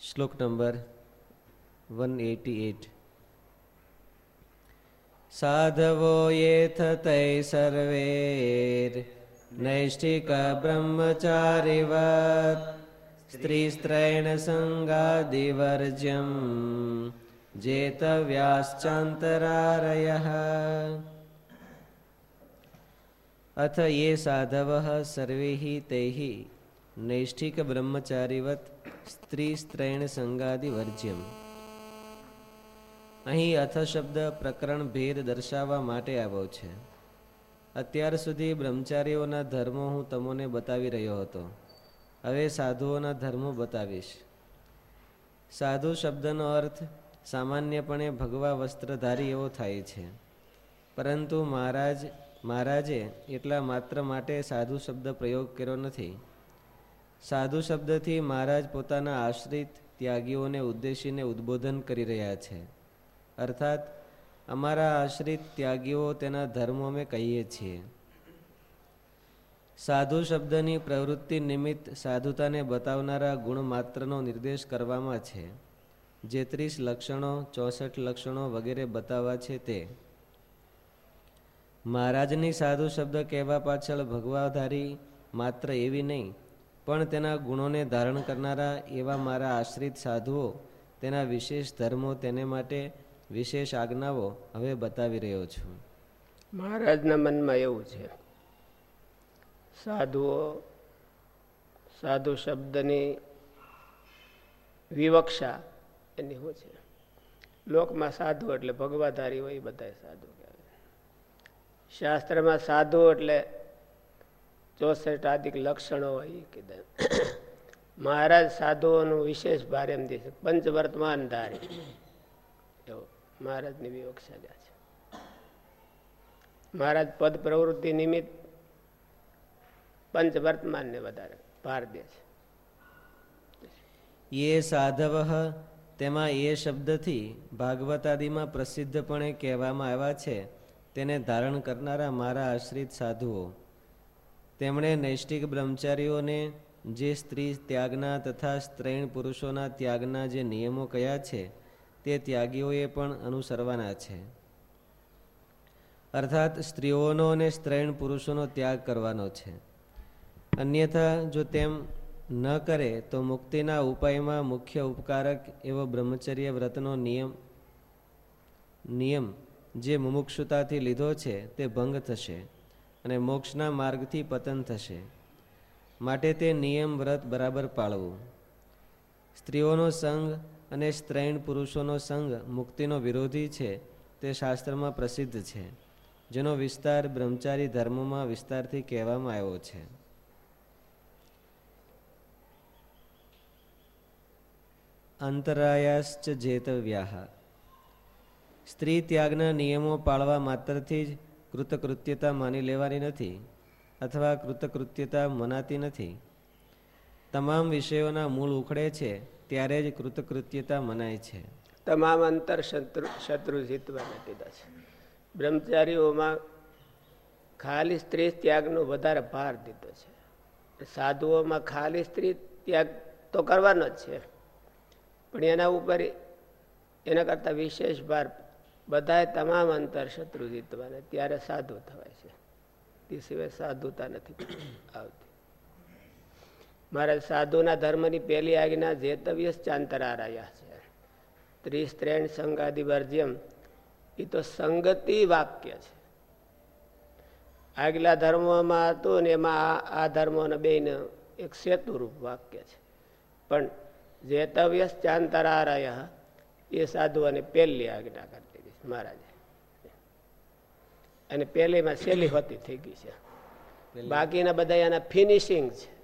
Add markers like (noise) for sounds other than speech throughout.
શ્લોક number one eighty eight સાધવો યેથ તૈ સર્વેર નૈષ્ઠિક બ્રહ્મચારીવત સ્ત્રીસ્ત્રૈણ સંગાદિવર્જ્યમ જેતવ્યાશ્ચાંતરારય અથ યે સાધવ સર્વે તૈ નૈષ્ઠિક બ્રહ્મચારીવત સ્ત્રી સ્ત્રૈણ સંગાદિ વર્જ્યમ. અહીં અથ શબ્દ પ્રકરણ ભેદ દર્શાવવા માટે આવ્યો છે. અત્યાર સુધી બ્રહ્મચારીઓના ધર્મો હું તમને બતાવી રહ્યો હતો. હવે સાધુઓના ધર્મો બતાવીશ. સાધુ શબ્દનો અર્થ સામાન્યપણે ભગવા વસ્ત્રધારી એવો થાય છે. પરંતુ મહારાજ, મહારાજે એટલા માત્ર માટે સાધુ શબ્દ પ્રયોગ કર્યો નથી. સાધુ શબ્દથી મહારાજ પોતાના આશ્રિત ત્યાગીઓને ઉદ્દેશીને ઉદ્બોધન કરી રહ્યા છે. અર્થાત, અમારા આશ્રિત ત્યાગીઓ તેના ધર્મો અમે કહીએ છીએ. સાધુ શબ્દની પ્રવૃત્તિ નિમિત્ત સાધુતાને બતાવનારા ગુણ માત્રનો નિર્દેશ કરવામાં છે. જે ત્રીસ લક્ષણો, ચોસઠ લક્ષણો વગેરે બતાવવા છે તે. મહારાજની સાધુ શબ્દ કહેવા પાછળ ભગવાધારી માત્ર એવી નહીં પણ તેના ગુણોને ધારણ કરનારા એવા મારા આશ્રિત સાધુઓ તેના વિશેષ ધર્મો તેને માટે વિશેષ આજ્ઞાઓ હવે બતાવી રહ્યો છું. મહારાજના મનમાં એવું છે. સાધુઓ, સાધુ શબ્દની વિવક્ષા એની હોય છે. લોકમાં સાધુ એટલે ભગવાધારી હોય એ બધા સાધુ કહેવાય. શાસ્ત્રમાં સાધુ એટલે ચોસઠ આદિક લક્ષણો હોય કીધા. મહારાજ સાધુઓનું વિશેષ ભારે એમ દે છે પંચવર્તમાન ધારી. એવો મહારાજની વિવક્ષા છે. મહારાજ પદ પ્રવૃત્તિ નિમિત્ત પંચવર્તમાનને વધારે ભાર દે છે. એ સાધવ, તેમાં એ શબ્દથી ભાગવતાદિમાં પ્રસિદ્ધપણે કહેવામાં આવ્યા છે. તેને ધારણ કરનારા મારા આશ્રિત સાધુઓ તેમણે નૈષ્ઠિક બ્રહ્મચારીઓને જે સ્ત્રી ત્યાગના તથા સ્ત્રૈણ પુરુષોના ત્યાગના જે નિયમો કયા છે, તે ત્યાગીઓએ પણ અનુસરવાના છે. અર્થાત સ્ત્રીઓનો અને સ્ત્રૈણ પુરુષોનો ત્યાગ કરવાનો છે. અન્યથા જો તેમ ન કરે, તો મુક્તિના ઉપાયમાં મુખ્ય ઉપકારક એવો બ્રહ્મચર્ય વ્રતનો નિયમ નિયમ જે મુમુક્ષુતાથી લીધો છે, તે ભંગ થશે. અને મોક્ષના માર્ગથી પતન થશે. માટે તે નિયમ વ્રત બરાબર પાળવું. સ્ત્રીઓનો સંઘ અને સ્ત્રૈણ પુરુષોનો સંઘ મુક્તિનો વિરોધી છે, તે શાસ્ત્રમાં પ્રસિદ્ધ છે, જેનો વિસ્તાર બ્રહ્મચારી ધર્મોમાં વિસ્તારથી કહેવામાં આવ્યો છે. અંતરાયાશ્ચ જેતવ્યા સ્ત્રી ત્યાગના નિયમો પાળવા માત્રથી જ કૃતકૃત્યતા માની લેવાની નથી અથવા કૃતકૃત્યતા મનાતી નથી. તમામ વિષયોના મૂળ ઉખડે છે, ત્યારે જ કૃતકૃત્યતા મનાય છે. તમામ અંતર શત્રુ શત્રુ બની કીધા છે બ્રહ્મચારીઓમાં ખાલી સ્ત્રી ત્યાગનો વધારે ભાર દીધો છે. સાધુઓમાં ખાલી સ્ત્રી ત્યાગ તો કરવાનો જ છે. પણ એના ઉપર એના કરતાં વિશેષ ભાર બધા તમામ અંતર શત્રુ જીતવાના. ત્યારે સાધુ થવાય છે. તે સિવાય સાધુતા નથી આવતી. મારે સાધુના ધર્મની પહેલી આજ્ઞા જેતવ્ય ચાંતરારાયા છે. ત્રીસ ત્રેણ સંગાદિ વર્જ્યમ એ તો સંગતિ વાક્ય છે. આગલા ધર્મોમાં હતું ને એમાં આ ધર્મોને બેને એક સેતુરૂપ વાક્ય છે. પણ જેતવ્ય ચાંતરારાયા એ સાધુઓને પહેલી આજ્ઞા કરતી. મહારાજે. અને પહેલીમાં સહેલી હોતી થઈ ગઈ છે. બાકીના બધા એના ફિનિશિંગ છે.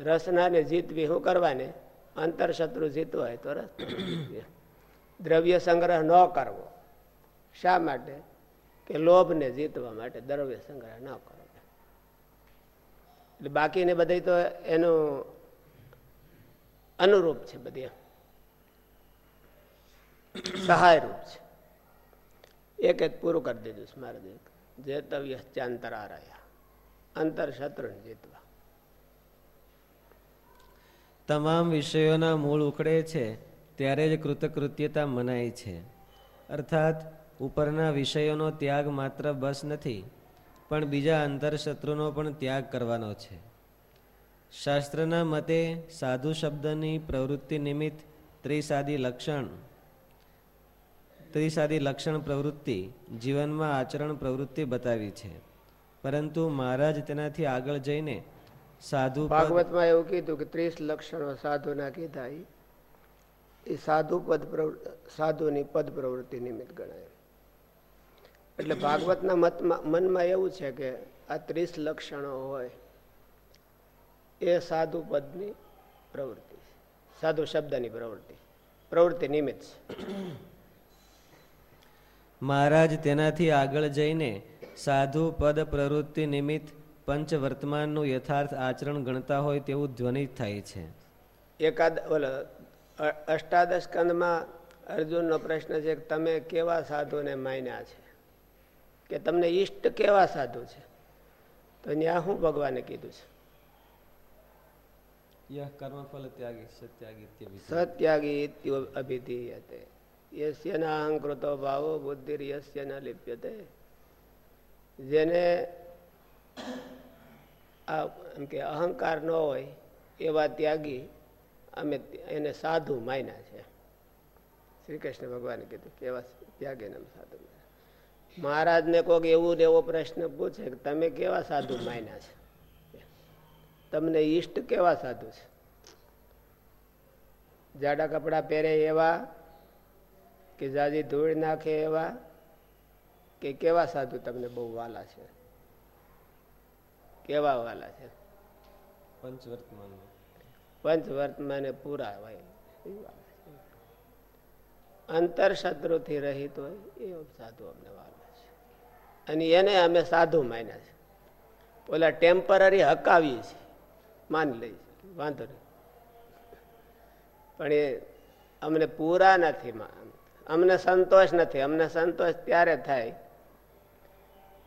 રસનાને જીતવી શું કરવાની? અંતર શત્રુ જીતવો હોય તો રસ દ્રવ્ય સંગ્રહ ન કરવો. શા માટે? કે લોભને જીતવા માટે દ્રવ્ય સંગ્રહ ન કરવો. એટલે બાકીને બધી તો એનું અનુરૂપ છે બધી સહાયરૂપ છે. એક એક પૂરું કરી દીધું સ્મારક મારે જેતવ્ય ચાંતરારાયા. અંતર શત્રુને જીતવા. તમામ વિષયોના મૂળ ઉખડે છે, ત્યારે જ કૃતકૃત્યતા મનાય છે. અર્થાત, ઉપરના વિષયોનો ત્યાગ માત્ર બસ નથી, પણ બીજા અંતરશત્રુનો પણ ત્યાગ કરવાનો છે. શાસ્ત્રના મતે સાધુ શબ્દની પ્રવૃત્તિ નિમિત્ત ત્રિસાદી લક્ષણ ત્રિસાદી લક્ષણ પ્રવૃત્તિ જીવનમાં આચરણ પ્રવૃત્તિ બતાવી છે. પરંતુ મહારાજ તેનાથી આગળ જઈને સાધુ ભાગવતમાં એવું કીધું કે ત્રીસ લક્ષણો સાધુના કીધા એ સાધુ પદ સાધુની પદ પ્રવૃત્તિ નિમિત્ત ગણાય. એટલે ભાગવતના મતમાં, મનમાં એવું છે કે આ ત્રીસ લક્ષણો હોય, એ સાધુ પદની પ્રવૃત્તિ સાધુ શબ્દની પ્રવૃત્તિ. પ્રવૃત્તિ નિમિત્ત મહારાજ તેનાથી આગળ જઈને સાધુ પદ પ્રવૃત્તિ નિમિત્ત પંચ વર્તમાનનું યથાર્થ આચરણ ગણતા હોય તેવું ધ્વનિત થાય છે. એકાદ ઓલો અષ્ટાદશ કંદમાં અર્જુનનો પ્રશ્ન છે કે તમે કેવા સાધુને માન્યા છે? કે તમને ઈષ્ટ કેવા સાધુ છે? તો ત્યાં હું ભગવાને કીધું છે. કર્મફલ ત્યાગી સત્યાગી સત્યાગી અભિધીયતે યસ્ય ના અહંકૃતો ભાવો બુદ્ધિ યશ્યના ન લિપ્યતે જેને આ એમ કે અહંકાર ન હોય એવા ત્યાગી અમે એને સાધુ માન્યા છે શ્રી કૃષ્ણ ભગવાને કીધું કે એવા ત્યાગીને અમે સાધુ મહારાજને કોઈક એવું ને એવો પ્રશ્ન પૂછે કે તમે કેવા સાધુ માન્યા છે તમને ઈષ્ટ કેવા સાધુ છે જાડા કપડા પહેરે એવા કે જાજી ધૂળ નાખે એવા કે કેવા સાધુ તમને બહુ વાલા છે? કેવા વાલા છે? પંચવર્તમાન. પંચવર્તમાને પૂરા હોય. અંતર શત્રુથી રહિત હોય એ સાધુ અમને વાલા છે. અને એને અમે સાધુ માન્યા છે. ઓલા ટેમ્પરરી હકાવીએ છીએ. માની લઈ વાંધો નહીં. પણ એ અમને પૂરા નથી અમને સંતોષ નથી. અમને સંતોષ ત્યારે થાય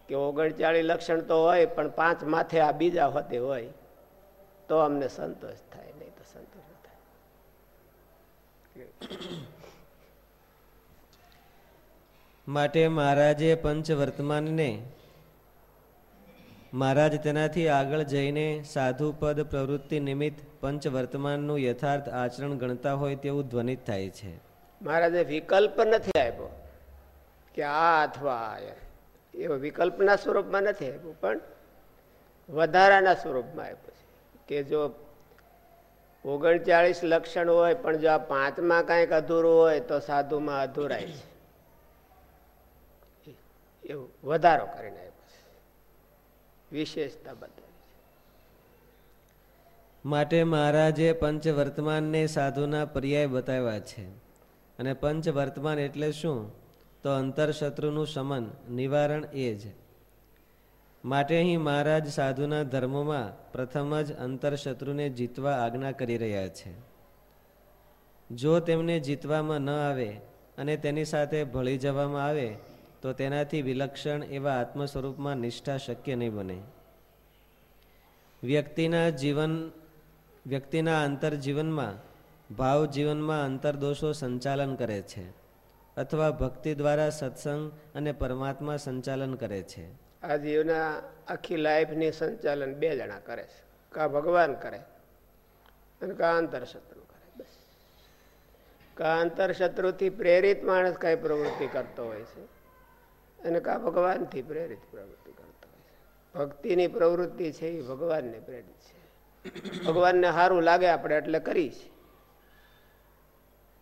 કે ઓગણચાળીસ લક્ષણ તો હોય, પણ પાંચ માથે આ બીજા હોતે હોય, તો અમને સંતોષ થાય, નહીં તો સંતોષ થાય. માટે મહારાજે પંચ વર્તમાનને મહારાજ તેનાથી આગળ જઈને સાધુ પદ પ્રવૃત્તિ નિમિત્ત પંચ વર્તમાનનું યથાર્થ આચરણ ગણતા હોય તેવું ધ્વનિત થાય છે. મહારાજે વિકલ્પ નથી આપ્યો કે આ અથવા એવો વિકલ્પના સ્વરૂપમાં નથી આપ્યું, પણ વધારાના સ્વરૂપમાં આપ્યો છે. કે જો ઓગણચાળીસ લક્ષણ હોય, પણ જો આ પાંચમાં કાંઈક અધૂરું હોય, તો સાધુમાં અધૂરાય છે. એવું વધારો કરીને આપ્યો છે. વિશેષતા બતાવી માટે મહારાજે પંચ વર્તમાનને સાધુના પર્યાય બતાવ્યા છે. અને પંચ વર્તમાન એટલે શું? તો અંતરશત્રુનું શમન, નિવારણ એ જ. માટે અહીં મહારાજ સાધુના ધર્મોમાં પ્રથમ જ અંતરશત્રુને જીતવા આજ્ઞા કરી રહ્યા છે. જો તેમને જીતવામાં ન આવે અને તેની સાથે ભળી જવામાં આવે, તો તેનાથી વિલક્ષણ એવા આત્મ સ્વરૂપમાં નિષ્ઠા શક્ય નહીં બને. વ્યક્તિના જીવન, વ્યક્તિના અંતર જીવનમાં ભાવ જીવનમાં અંતરદોષો સંચાલન કરે છે અથવા ભક્તિ દ્વારા સત્સંગ અને પરમાત્મા સંચાલન કરે છે. આ જીવના આખી લાઈફની સંચાલન બે જણા કરે છે. કા ભગવાન કરે અને કા અંતરશત્રુ કરે, બસ. કા અંતરશત્રુથી પ્રેરિત માણસ કઈ પ્રવૃત્તિ કરતો હોય છે અને કા ભગવાનથી પ્રેરિત પ્રવૃત્તિ કરતો હોય છે. ભક્તિની પ્રવૃત્તિ છે એ ભગવાનને પ્રેરિત છે. ભગવાનને સારું લાગે આપણે એટલે કરી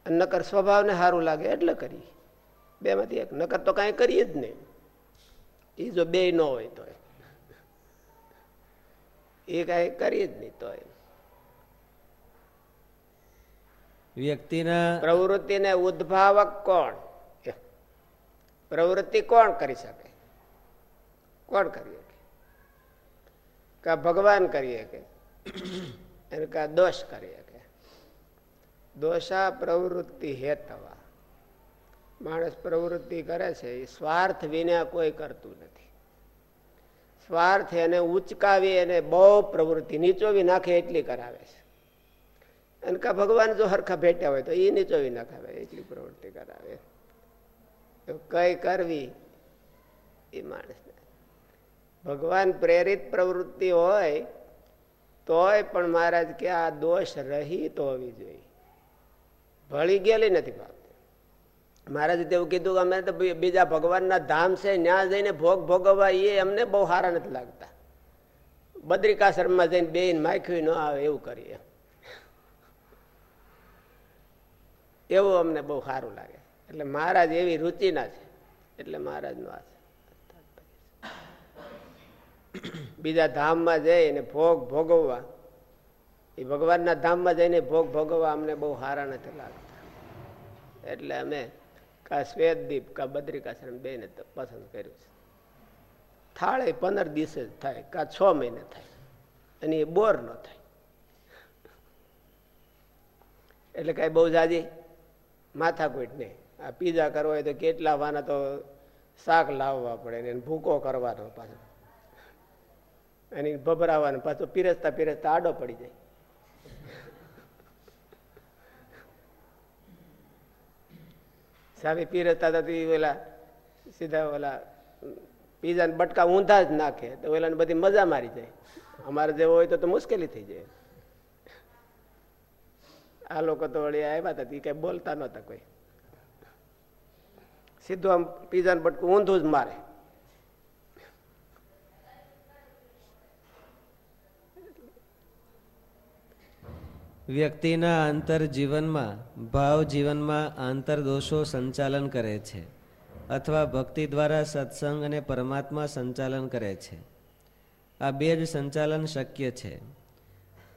નકર સ્વભાવને સારું લાગે એટલે કરી. બે માંથી એક. નકર તો કઈ કરીએ જ નહીં. એ જો બે ન હોય તો એ કઈ કરીએ જ નહીં તો વ્યક્તિના પ્રવૃત્તિને ઉદ્ભાવક કોણ? પ્રવૃત્તિ કોણ કરી શકે? કોણ કરી શકે? કા ભગવાન કરી શકે? એને કા દોષ કરી શકે? દોષા પ્રવૃત્તિ હેતવા. માણસ પ્રવૃત્તિ કરે છે, એ સ્વાર્થ વિના કોઈ કરતું નથી. સ્વાર્થ એને ઉચકાવી એને બહુ પ્રવૃત્તિ, નીચોવી નાખે એટલી કરાવે છે. અને કા ભગવાન જો હરખા ભેટ્યા હોય તો એ નીચોવી નાખાવે, એટલી પ્રવૃત્તિ કરાવે. કઈ કરવી? એ માણસ ભગવાન પ્રેરિત પ્રવૃત્તિ હોય, તોય પણ મહારાજ કે આ દોષ રહિત હોવી જોઈએ. ભળી ગયેલી નથી પામતી મહારાજે તેવું કીધું કે અમે તો બીજા ભગવાનના ધામ છે ત્યાં જઈને ભોગ ભોગવવા એ અમને બહુ સારા નથી લાગતા. બદ્રિકાશ્રમમાં જઈને બે માખ્યું ન આવે એવું કરીએ. એવું અમને બહુ સારું લાગે. એટલે મહારાજ એવી રુચિના છે. એટલે મહારાજનો આ છે. બીજા ધામમાં જઈને ભોગ ભોગવવા એ ભગવાનના ધામમાં જઈને ભોગ ભોગવવા અમને બહુ સારા નથી લાગતા. એટલે અમે કા શ્વેતદીપ કા બદ્રિકાશ્રમ બે ને પસંદ કર્યું છે. થાળે પંદર દિવસે જ થાય, કા છ મહિને થાય. અને એ બોર ન થાય. એટલે કાંઈ બહુ જાજી માથાકૂટ નહીં. આ પીઝા કરવો હોય તો કેટલા વાના તો શાક લાવવા પડે ને ભૂકો કરવાનો પાછો. એની ભભરાવાનો પાછો પીરસતા પીરસતા આડો પડી જાય. સામે પીરસતા હતા તો ઓલા સીધા ઓલા પીઝા બટકા ઊંધા જ નાખે તો ઓલા બધી મજા મારી જાય. અમારે જેવો હોય તો મુશ્કેલી થઈ જાય. આ લોકો તો વળી આવ્યા હતા એ કઈ બોલતા નહોતા કોઈ. સીધું આમ પીઝાને બટકું ઊંધું જ મારે. વ્યક્તિના આંતર જીવનમાં ભાવ જીવનમાં આંતર દોષો સંચાલન કરે છે અથવા ભક્તિ દ્વારા સત્સંગ અને પરમાત્મા સંચાલન કરે છે. આ બે જ સંચાલન શક્ય છે.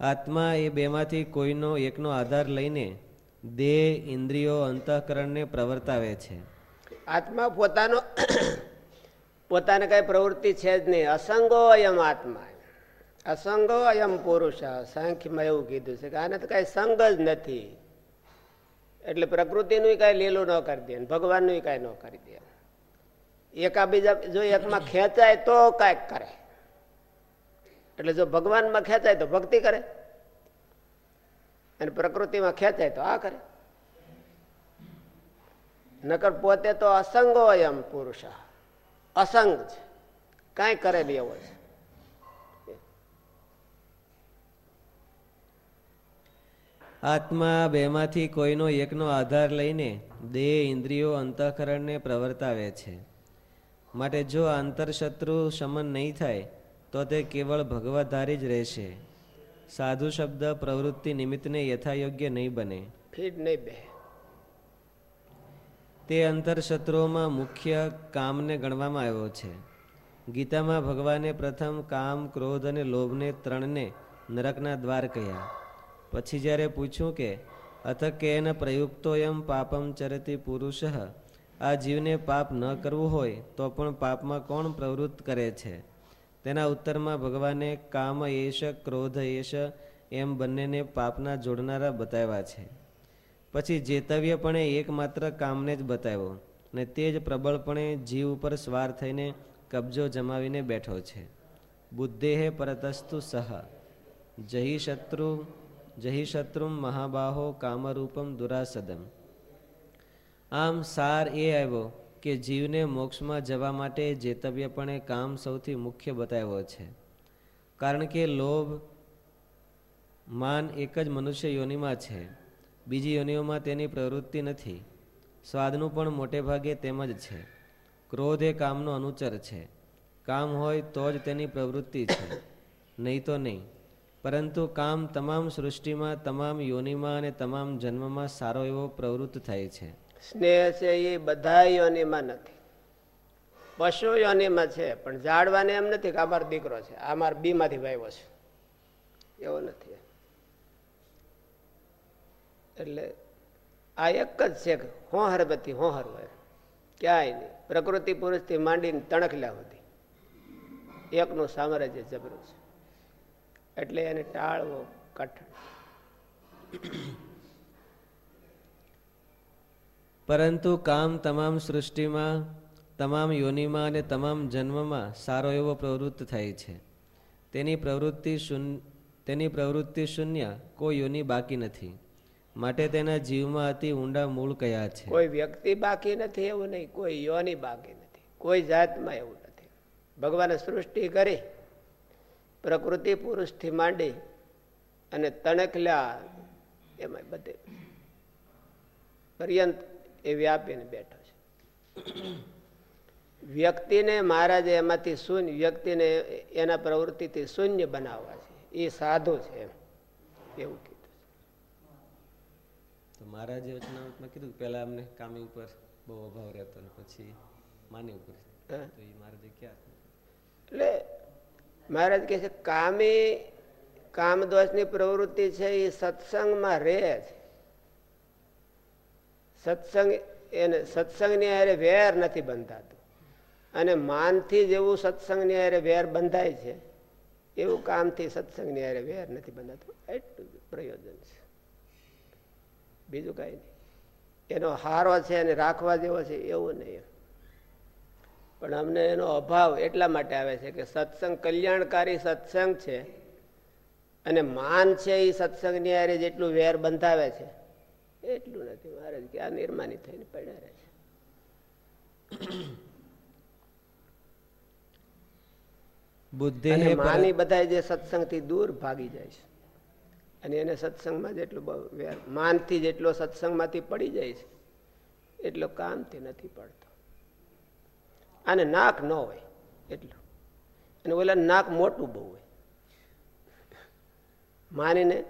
આત્મા એ બેમાંથી કોઈનો એકનો આધાર લઈને દેહ, ઇન્દ્રિયો, અંતઃકરણને પ્રવર્તાવે છે. આત્મા પોતાનો, પોતાને કઈ પ્રવૃત્તિ છે જ નહીં. અસંગો એમ આત્મા. અસંગો અયમ પુરુષ, સાંખ્યમાં એવું કીધું છે કે આને તો કઈ સંગ જ નથી. એટલે પ્રકૃતિનું કઈ લીલું ન કરી દે ભગવાનનું કઈ ન કરી દે. એકાબીજા જો એકમાં ખેંચાય તો કાંઈક કરે. એટલે જો ભગવાનમાં ખેંચાય તો ભક્તિ કરે. અને પ્રકૃતિમાં ખેંચાય તો આ કરે. નકર પોતે તો અસંગો એમ પુરુષ. અસંગ છે. કાંઈ કરે નહીં એવો છે. આત્મા બેમાંથી કોઈનો એકનો આધાર લઈને દેહ ઇન્દ્રિયો અંતઃકરણને પ્રવર્તાવે છે. માટે જો આંતરશત્રુ શમન નહીં થાય તો તે કેવળ ભગવતધારી જ રહેશે. સાધુ શબ્દ પ્રવૃત્તિ નિમિત્તને યથાયોગ્ય નહીં બને. ફીટ નહીં બે. તે અંતરશત્રુઓમાં મુખ્ય કામને ગણવામાં આવ્યો છે. ગીતામાં ભગવાને પ્રથમ કામ ક્રોધ અને લોભને ત્રણને નરકના દ્વાર કહ્યા. પછી જ્યારે પૂછ્યું કે અથ પ્રયુક્તો એમ પાપમ ચરતી પુરુષ? આ જીવને પાપ ન કરવું હોય તો પણ પાપમાં કોણ પ્રવૃત્ત કરે છે? તેના ઉત્તરમાં ભગવાને કામ એશ ક્રોધ એશ એમ બંનેને પાપના જોડનારા બતાવ્યા છે. પછી જેતવ્યપણે એકમાત્ર કામને જ બતાવ્યો ને તે જ પ્રબળપણે જીવ ઉપર સ્વાર થઈને કબજો જમાવીને બેઠો છે. બુદ્ધેહે પરતસ્તુ સહ. જહી શત્રુ જહી શત્રુમ મહાબાહો કામરૂપમ દુરાસદમ. આમ સાર એ આવ્યો કે જીવને મોક્ષમાં જવા માટે જેતવ્યપણે કામ સૌથી મુખ્ય બતાવ્યો છે. કારણ કે લોભ માન એક જ મનુષ્ય યોનિમાં છે. બીજી યોનિઓમાં તેની પ્રવૃત્તિ નથી. સ્વાદનું પણ મોટે ભાગે તેમ જ છે. ક્રોધ એ કામનો અનુચર છે. કામ હોય તો જ તેની પ્રવૃત્તિ છે. નહીં તો નહીં. પરંતુ કામ તમામ સૃષ્ટિમાં, તમામ યોનિમાં અને તમામ જન્મમાં સારો એવો પ્રવૃત્ત થાય છે. સ્નેહ છે એ બધા યોનિમાં નથી. પશુ યોનિમાં છે, પણ જાડવાને એમ નથી કે અમારો દીકરો છે, આ બીમાંથી વાવ્યો છે. એવો નથી. એટલે આ એક જ છે કે હોહર હરબતી હોહર હોય. ક્યાંય નહીં. પ્રકૃતિ પુરુષથી માંડીને તણખલ્યા સુધી. એકનું સામ્રાજ્ય જબરું છે. એટલે એને ટાળવો કઠણ. પરંતુ કામ તમામ સૃષ્ટિમાં તમામ યોનિમાં અને તમામ જન્મમાં સારો એવો પ્રવૃત્ત થાય છે. તેની પ્રવૃત્તિ તેની પ્રવૃત્તિ શૂન્ય કોઈ યોની બાકી નથી. માટે તેના જીવમાં અતિ ઊંડા મૂળ કયા છે. કોઈ વ્યક્તિ બાકી નથી એવું નહીં કોઈ યોની બાકી નથી કોઈ જાતમાં એવું નથી. ભગવાને સૃષ્ટિ કરી પ્રકૃતિ પુરુષથી માંડી અને તણખલા એમાં બધે. પર્યંત એ વ્યાપીને બેઠો છે. વ્યક્તિને મહારાજે એમાંથી શૂન્ય વ્યક્તિને એના પ્રવૃત્તિથી શૂન્ય બનાવવા છે. એ સાધુ છે એમ. એવું કીધું તો મહારાજે વચનામૃતમાં કીધું પહેલા અમને કામી ઉપર બહુ અભાવ રહેતો પછી માની ઉપર. તો એ મહારાજે ક્યાં? એટલે મહારાજ કહે છે, કામી કામદોષની પ્રવૃત્તિ છે એ સત્સંગમાં રહે છે સત્સંગ એને, સત્સંગની હારે વેર નથી બંધાતું. અને માનથી જેવું સત્સંગની હારે વેર બંધાય છે, એવું કામથી સત્સંગની હારે વેર નથી બંધાતું. એટલું પ્રયોજન છે. બીજું કાંઈ નહીં. એનો હારો છે અને રાખવા જેવો છે એવું નહીં. પણ અમને એનો અભાવ એટલા માટે આવે છે કે સત્સંગ કલ્યાણકારી સત્સંગ છે અને માન છે એ સત્સંગની આરે જેટલું વેર બંધાવે છે એટલું નથી. મહારાજ કે આ નિર્માની થઈને પડ્યા રહે છે. (coughs) બુદ્ધિ માની બધા જે સત્સંગથી દૂર ભાગી જાય છે. અને એને સત્સંગમાં જેટલું વેર માનથી જેટલો સત્સંગમાંથી પડી જાય છે એટલો કામથી નથી પડતો. આને નાક ન હોય એટલું. અને ઓલા નાક મોટું બહુ હોય. માનીને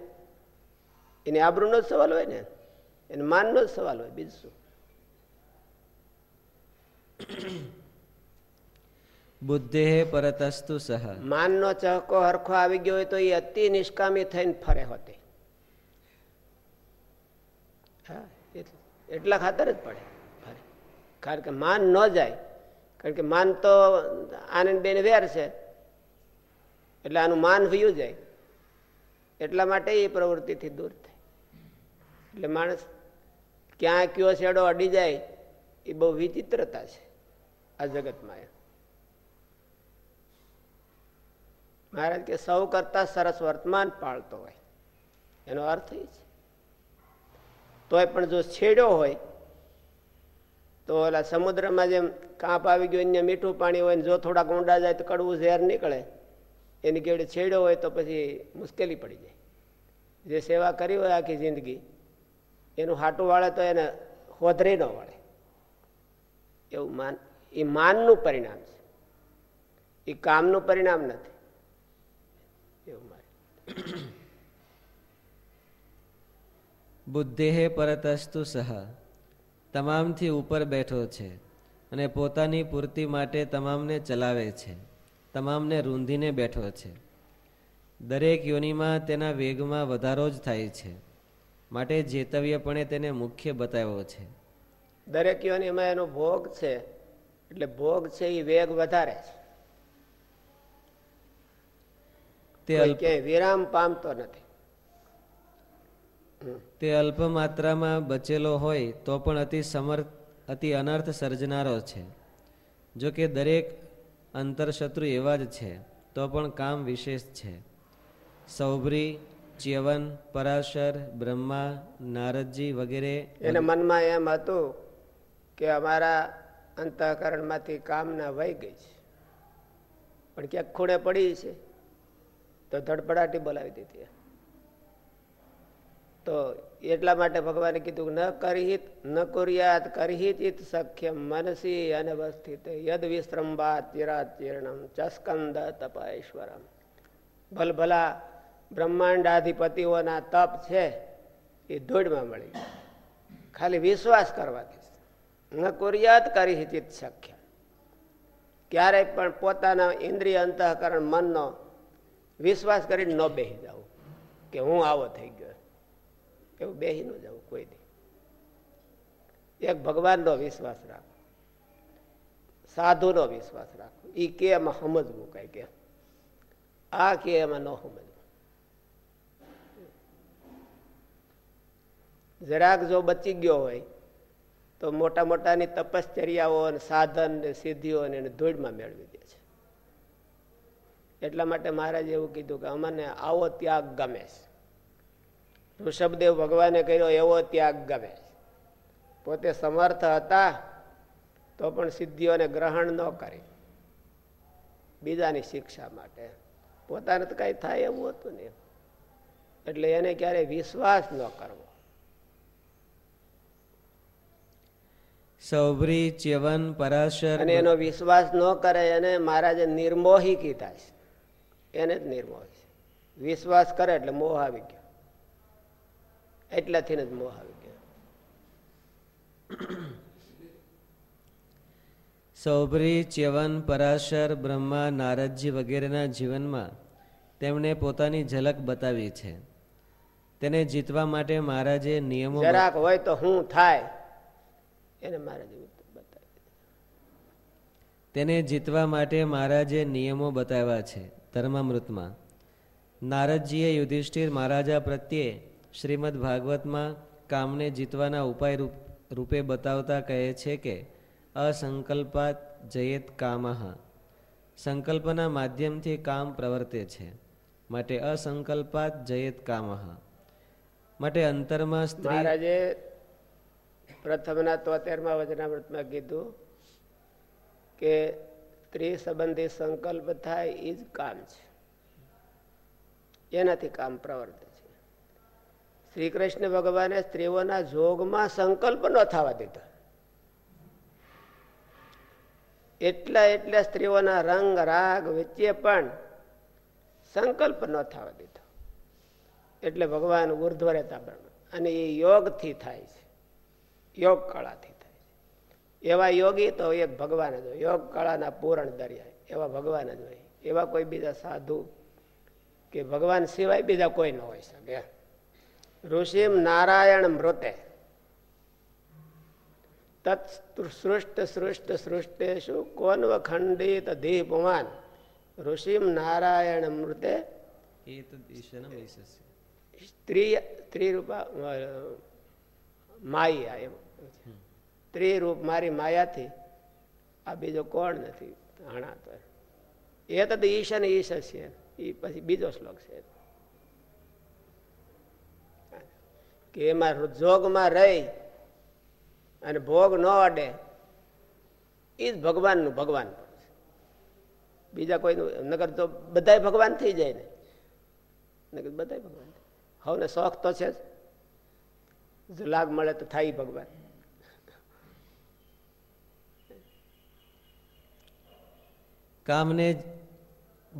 એને આબરૂનો જ સવાલ હોય ને? એને માનનો જ સવાલ હોય બીજું શું? બુદ્ધિ પરતસ્તુ સહ. માનનો ચહકો હરખો આવી ગયો હોય તો એ અતિ નિષ્કામી થઈને ફરે હોતી. હા એટલા ખાતર જ પડે ફરે. કારણ કે માન ન જાય કારણ કે માન તો આનંદબેન વેર છે. એટલે આનું માન વયું જાય. એટલા માટે એ પ્રવૃત્તિથી દૂર થાય. એટલે માણસ ક્યાં કયો છેડો અડી જાય, એ બહુ વિચિત્રતા છે આ જગતમાં મહારાજ કે સૌ કરતા સરસ વર્તમાન પાળતો હોય. એનો અર્થ એ છે. તોય પણ જો છેડ્યો હોય તો ઓલા સમુદ્રમાં જેમ કાંપ આવી ગયો અહીંયા મીઠું પાણી હોય ને જો થોડાક ઊંડા જાય તો કડવું ઝેર નીકળે. એની કેવડે છેડ્યો હોય તો પછી મુશ્કેલી પડી જાય. જે સેવા કરી હોય આખી જિંદગી, એનું હાટું વાળે તો એને હોધરી ન વાળે. એવું માન એ માનનું પરિણામ છે. એ કામનું પરિણામ નથી. એવું મારે બુદ્ધિ પરતસ્તુ સહ. તમામથી ઉપર બેઠો છે અને પોતાની પૂર્તિ માટે તમામને ચલાવે છે. તમામને રૂંધીને બેઠો છે. દરેક યોનિમાં તેના વેગમાં વધારો જ થાય છે. માટે જેતવ્યપણે તેને મુખ્ય બતાવ્યો છે. દરેક યોનિમાં એનો ભોગ છે એટલે ભોગ છે એ વેગ વધારે છે. તે ક્યાંય વિરામ પામતો નથી. તે અલ્પ માત્રામાં બચેલો હોય તો પણ અતિ સમર્થ, અતિ અનર્થ સર્જનારો છે. જો કે દરેક અંતરશત્રુ એવા જ છે, તો પણ કામ વિશેષ છે. સૌભરી, ચ્યવન, પરાશર, બ્રહ્મા, નારદજી વગેરે એને મનમાં એમ હતું કે અમારા અંતઃકરણમાંથી કામના વહી ગઈ છે. પણ ક્યાંક ખૂણે પડી છે, તો ધડપડાટી બોલાવી દીધી તો એટલા માટે ભગવાને કીધું ન કરહિત, ન કુર્યાત કરહિચિત સખ્ય મનસી અનવસ્થિત, યદ વિશ્રંબાત ચિરાત ચીર્ણમ ચસ્કંદ તપેશ્વરમ. ભલભલા બ્રહ્માંડાધિપતિઓના તપ છે એ ધૂળમાં મળી. ખાલી વિશ્વાસ કરવાથી ન કુર્યાત કરહિચિત સખ્ય ક્યારેય પણ પોતાના ઇન્દ્રિય અંતઃકરણ મનનો વિશ્વાસ કરીને ન બેસી જવું કે હું આવો થઈ ગયો. એવું બેસી ન જવું કોઈ નહીં એક ભગવાનનો વિશ્વાસ રાખો. સાધુનો વિશ્વાસ રાખો. એ કે એમાં સમજવું કઈ કે. આ કે એમાં ન સમજવું. જરાક જો બચી ગયો હોય, તો મોટા મોટાની તપશ્ચર્યાઓ અને સાધન ને સિદ્ધિઓ એને ધૂળમાં મેળવી દે છે. એટલા માટે મહારાજે એવું કીધું કે અમને આવો ત્યાગ ગમે છે. ઋષભદેવ ભગવાને કર્યો એવો ત્યાગ ગમે. પોતે સમર્થ હતા તો પણ સિદ્ધિઓને ગ્રહણ ન કરી. બીજાની શિક્ષા માટે. પોતાને તો કઈ થાય એવું હતું ને. એટલે એને ક્યારે વિશ્વાસ ન કરવો. સૌભરી ચ્યવન પરાશર અને એનો વિશ્વાસ ન કરે એને મહારાજે નિર્મોહી કીધા છે. એને જ નિર્મોહી વિશ્વાસ કરે એટલે મોહ આવી ગયો. એટલાથી જ મોહ આવી ગયો સૌભરી ચ્યવન પરાશર બ્રહ્મા નારદજી વગેરેના જીવનમાં તેમણે પોતાની ઝલક બતાવી છે. તેને જીતવા માટે મહારાજે નિયમો જરાક હોય તો હું થાય. એને મહારાજે તેને જીતવા માટે મહારાજે નિયમો બતાવ્યા છે ધર્મામૃતમાં. નારદજીએ યુધિષ્ઠિર મહારાજા પ્રત્યે શ્રીમદ ભાગવતમાં કામને જીતવાના ઉપાય રૂપે બતાવતા કહે છે કે, અસંકલ્પાત જયેત કામ. સંકલ્પના માધ્યમથી કામ પ્રવર્તે છે. માટે અસંકલ્પાત જયેત કામ. માટે અંતરમાં મહારાજે પ્રથમના તોતેરમાં વચનામૃતમાં કીધું કે, સ્ત્રી સંબંધી સંકલ્પ થાય એ જ કામ છે. એનાથી કામ પ્રવર્તે શ્રી કૃષ્ણ ભગવાને સ્ત્રીઓના જોગમાં સંકલ્પ ન થવા દીધો. એટલા એટલા સ્ત્રીઓના રંગ, રાગ, વચ્ચે પણ સંકલ્પ ન થવા દીધો. એટલે ભગવાન ઉર્ધ્વ રહેતા અને એ યોગથી થાય છે. યોગ કળાથી થાય છે. એવા યોગી તો એક ભગવાન જ હોય. યોગ કળાના પૂરણ દરિયા. એવા ભગવાન જ હોય. એવા કોઈ બીજા સાધુ કે ભગવાન સિવાય બીજા કોઈ ન હોય શકે. ઋષિમ નારાયણ મૃતે. તત્સૃષ્ટ સૃષ્ટ સૃષ્ટેશુ કોન્વ ખંડિત દીપમાન ઋષિમ નારાયણ મૃતે. સ્ત્રી સ્ત્રીરૂપા માયા એમ. સ્ત્રી રૂપ મારી માયાથી આ બીજો કોણ નથી હણાતો. એ તો ઈશ ને ઈશ છે એ પછી બીજો શ્લોક છે. કે એમાં જોગમાં રહી અને ભોગ ન અડે એ જ ભગવાનનું ભગવાન બીજા કોઈનું નગર તો બધા ભગવાન થઈ જાય ને. નગર બધા ભગવાન હવે શોખ તો છે જો. લાગ મળે તો થાય ભગવાન. કામને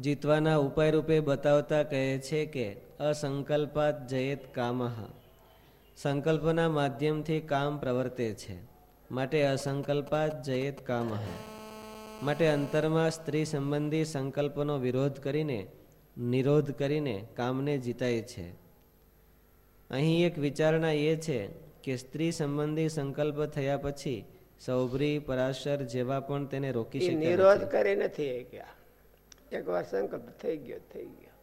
જીતવાના ઉપાય રૂપે બતાવતા કહે છે કે, અસંકલ્પાત જયેત કામ. સંકલ્પના માધ્યમથી કામ પ્રવર્તે છે. માટે અસંકલ્પા જયેત કામ. માટે અંતરમાં સ્ત્રી સંબંધી સંકલ્પનો વિરોધ કરીને નિરોધ કરીને કામને જીતાય છે. અહીં એક વિચારણા એ છે કે સ્ત્રી સંબંધી સંકલ્પ થયા પછી સૌભરી પરાશર જેવા પણ તેને રોકી શકે નિરોધ કરી નથી ગયા એક વાર સંકલ્પ થઈ ગયો થઈ ગયો.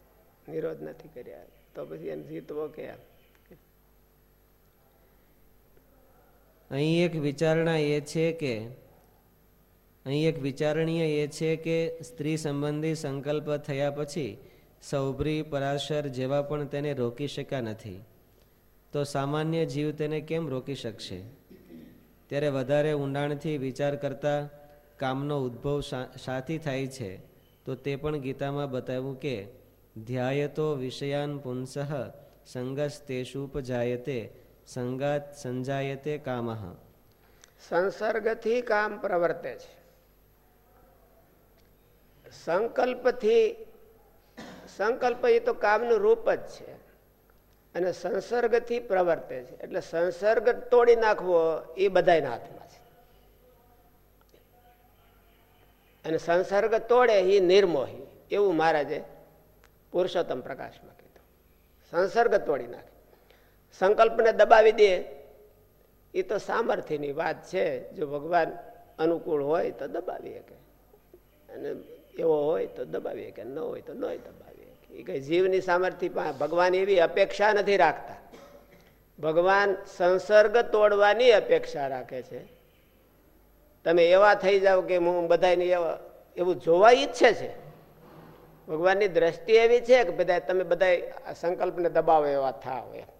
નિરોધ નથી કર્યા. તો પછી એને જીતવો કે અહીં એક વિચારણા એ છે કે, અહીં એક વિચારણીય એ છે કે સ્ત્રી સંબંધી સંકલ્પ થયા પછી સૌભરી પરાશર જેવા પણ તેને રોકી શક્યા નથી. તો સામાન્ય જીવ તેને કેમ રોકી શકશે? ત્યારે વધારે ઊંડાણથી વિચાર કરતા કામનો ઉદ્ભવ શાથી થાય છે. તો તે પણ ગીતામાં બતાવ્યું કે, ધ્યાયતો વિષયાન પુંસઃ સંગસ્તેષુપજાયતે સંગાત સંજાયતે કામ. સંસર્ગથી કામ પ્રવર્તે છે. સંકલ્પથી, સંકલ્પ એ તો કામનું રૂપ જ છે. અને સંસર્ગથી પ્રવર્તે છે. એટલે સંસર્ગ તોડી નાખવો એ બધાના હાથમાં છે. અને સંસર્ગ તોડે એ નિર્મોહી. એવું મહારાજે પુરુષોત્તમ પ્રકાશમાં કીધું. સંસર્ગ તોડી નાખે. સંકલ્પને દબાવી દે એ તો સામર્થ્યની વાત છે. જો ભગવાન અનુકૂળ હોય તો દબાવી શકે. અને એવો હોય તો દબાવી શકે, ન હોય તો ન દબાવી એ કઈ જીવની સામર્થ્ય ભગવાન એવી અપેક્ષા નથી રાખતા. ભગવાન સંસર્ગ તોડવાની અપેક્ષા રાખે છે. તમે એવા થઈ જાઓ કે હું બધાને એવું જોવા ઈચ્છે છે. ભગવાનની દ્રષ્ટિ એવી છે કે બધા તમે બધા સંકલ્પને દબાવો, એવા થાવ એમ.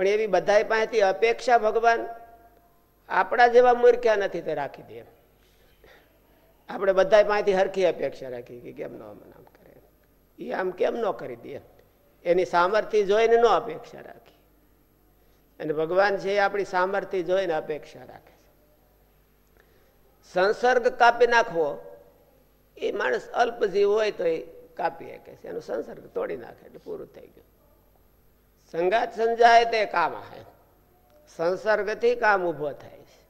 પણ એવી બધા પાસેથી અપેક્ષા ભગવાન આપણા જેવા મૂર્ખ્યા નથી તે રાખી દે આપણે બધા પાસેથી હરખી અપેક્ષા રાખી કે કેમ ન આમ કરે. એ આમ કેમ ન કરી દે એની સામર્થ્ય જોઈને ન અપેક્ષા રાખી. અને ભગવાન છે એ આપણી સામર્થ્ય જોઈને અપેક્ષા રાખે સંસર્ગ કાપી નાખવો, એ માણસ અલ્પજીવ હોય તો એ કાપી શકે છે. એનો સંસર્ગ તોડી નાખે એટલે પૂરું થઈ ગયું. સંગાત સંજાય તે કામ આવે સંસર્ગથી કામ ઊભો થાય છે.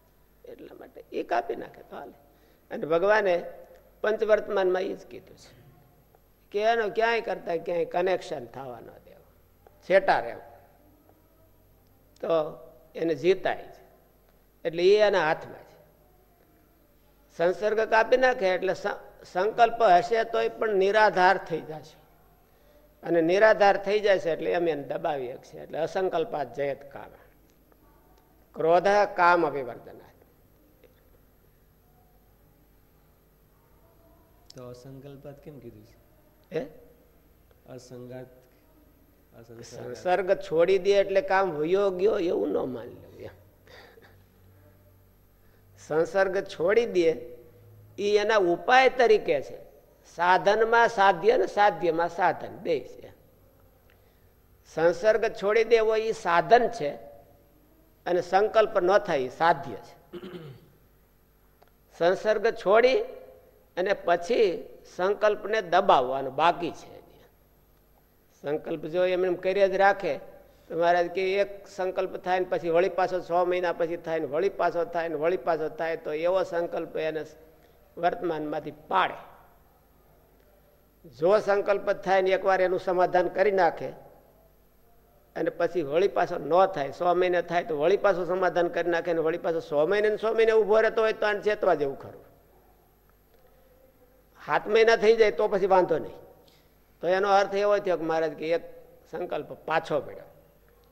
એટલા માટે એ કાપી નાખે તો અને ભગવાને પંચવર્તમાનમાં એ જ કીધું છે. કે એનો ક્યાંય કરતા ક્યાંય કનેક્શન થવા ન દેવું છેટા રહેવું. તો એને જીતાય છે. એટલે એ એના હાથમાં છે. સંસર્ગ કાપી નાખે એટલે સંકલ્પ હશે તોય પણ નિરાધાર થઈ જશે. અને નિરાધાર થઈ જાય છે એટલે એમ એને દબાવી શકશે એટલે અસંકલ્પાત જયત કામ. ક્રોધ કામ અભિવર્ધના તો અસંકલ્પાત કેમ કીધું છે? અસંગાત સંસર્ગ છોડી દે એટલે કામ વયો ગયો એવું ન માની લેવું સંસર્ગ છોડી દે એ એના ઉપાય તરીકે છે. સાધનમાં સાધ્ય ને સાધ્યમાં સાધન. બે છે. સંસર્ગ છોડી દેવો એ સાધન છે અને સંકલ્પ ન થાય સાધ્ય છે. સંસર્ગ છોડી અને પછી સંકલ્પને દબાવવાનો બાકી છે સંકલ્પ જો એમ એમ કરી જ રાખે તો મહારાજ કે એક સંકલ્પ થાય ને પછી વળી પાછો છ મહિના પછી થાય ને વળી પાછો થાય ને વળી પાછો થાય તો એવો સંકલ્પ એને વર્તમાનમાંથી પાડે. જો સંકલ્પ થાય ને એકવાર એનું સમાધાન કરી નાખે, અને પછી વળી પાછો ન થાય, સો મહિને થાય તો વળી પાછું સમાધાન કરી નાખે ને વળી પાછો સો મહિને સો મહિને ઊભો રહેતો હોય તો આને ચેતવા જેવું ખરું. સાત મહિના થઈ જાય તો પછી વાંધો નહીં. તો એનો અર્થ એવો થયો કે મહારાજ કે એક સંકલ્પ પાછો પડ્યો.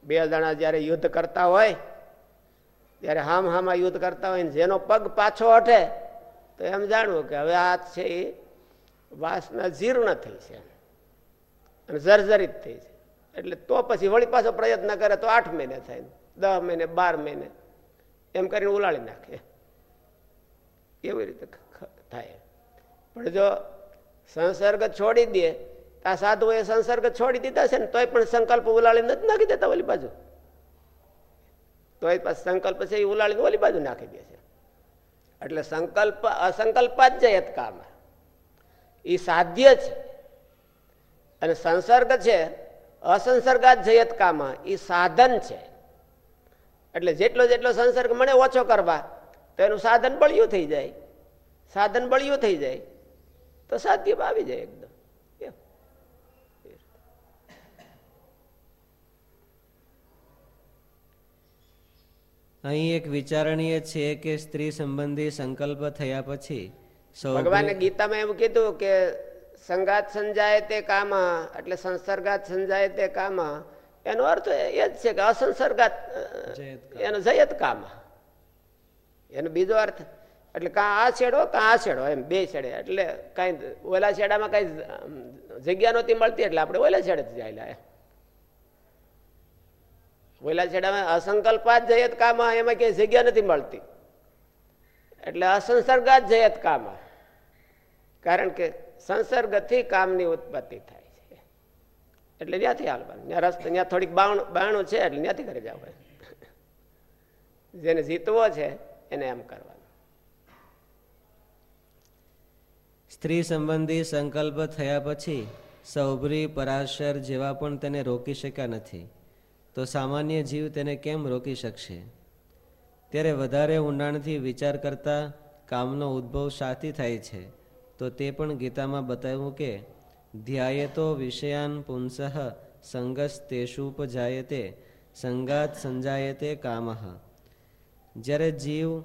બે જણા જ્યારે યુદ્ધ કરતા હોય, ત્યારે હામ હામાં યુદ્ધ કરતા હોય જેનો પગ પાછો હટે, તો એમ જાણવું કે હવે આ છે એ વાસના જીર્ણ થઈ છે. અને જર્જરિત થઈ છે. એટલે તો પછી વળી પાછો પ્રયત્ન કરે તો આઠ મહિને થાય દસ મહિને, બાર મહિને. એમ કરીને ઉલાળી નાખે. એવી રીતે થાય. પણ જો સંસર્ગ છોડી દે આ સાધુ એ સંસર્ગ છોડી દીધા છે ને, તોય પણ સંકલ્પ ઉલાળી નથી નાખી દેતા ઓલી બાજુ. તોય સંકલ્પ છે એ ઉલાળીને ઓલી બાજુ નાખી દે છે. એટલે સંકલ્પ, અસંકલ્પ જ જાય કામ એ સાધ્ય છે. અને સંસર્ગ છે, અસંસર્ગાત જયત કામ એ સાધન છે. એટલે જેટલો જેટલો સંસર્ગ મને ઓછો કરવા, તો એનું સાધન બળ્યું થઈ જાય. સાધન બળ્યું થઈ જાય, તો સાધ્યમાં આવી જાય એકદમ. અહીં એક વિચારણીય છે કે સ્ત્રી સંબંધી સંકલ્પ થયા પછી ભગવાને ગીતામાં એવું કીધું કે સંગાત સંજાય તે કામ એટલે સંસર્ગાત સંજાય તે કામ. એનો અર્થ એ જ છે કે અસંસર્ગાત એનો જયત કામ. એનો બીજો અર્થ એટલે કાં આ છેડો કાં આ છેડો એમ બે છેડે એટલે કઈ ઓલા છેડામાં કઈ જગ્યા નહોતી મળતી એટલે આપણે ઓલા છેડે જ જાય ઓલા છેડામાં અસંકલ્પાત જયત કામ એમાં ક્યાંય જગ્યા નથી મળતી. એટલે અસંસર્ગાત જયત કામ. કારણ કે સંસર્ગથી કામની ઉત્પત્તિ થાય છે. એટલે ત્યાંથી હાલવાનું. ત્યાં રસ્તો ત્યાં થોડીક બાણું બાણું છે એટલે ત્યાંથી કરી જવું જેને જીતવો છે, એને એમ કરવાનું. સ્ત્રી સંબંધી સંકલ્પ થયા પછી સૌભરી પરાશર જેવા પણ તેને રોકી શક્યા નથી. તો સામાન્ય જીવ તેને કેમ રોકી શકશે? ત્યારે વધારે ઊંડાણથી વિચાર કરતા કામનો ઉદ્ભવ સાથી થાય છે. તો તે પણ ગીતામાં બતાવ્યું કે, ધ્યાયતો વિષયાન પુંસઃ સંગસ તેષુપજાયતે સંગાત સંજાયતે કામ. જ્યારે જીવ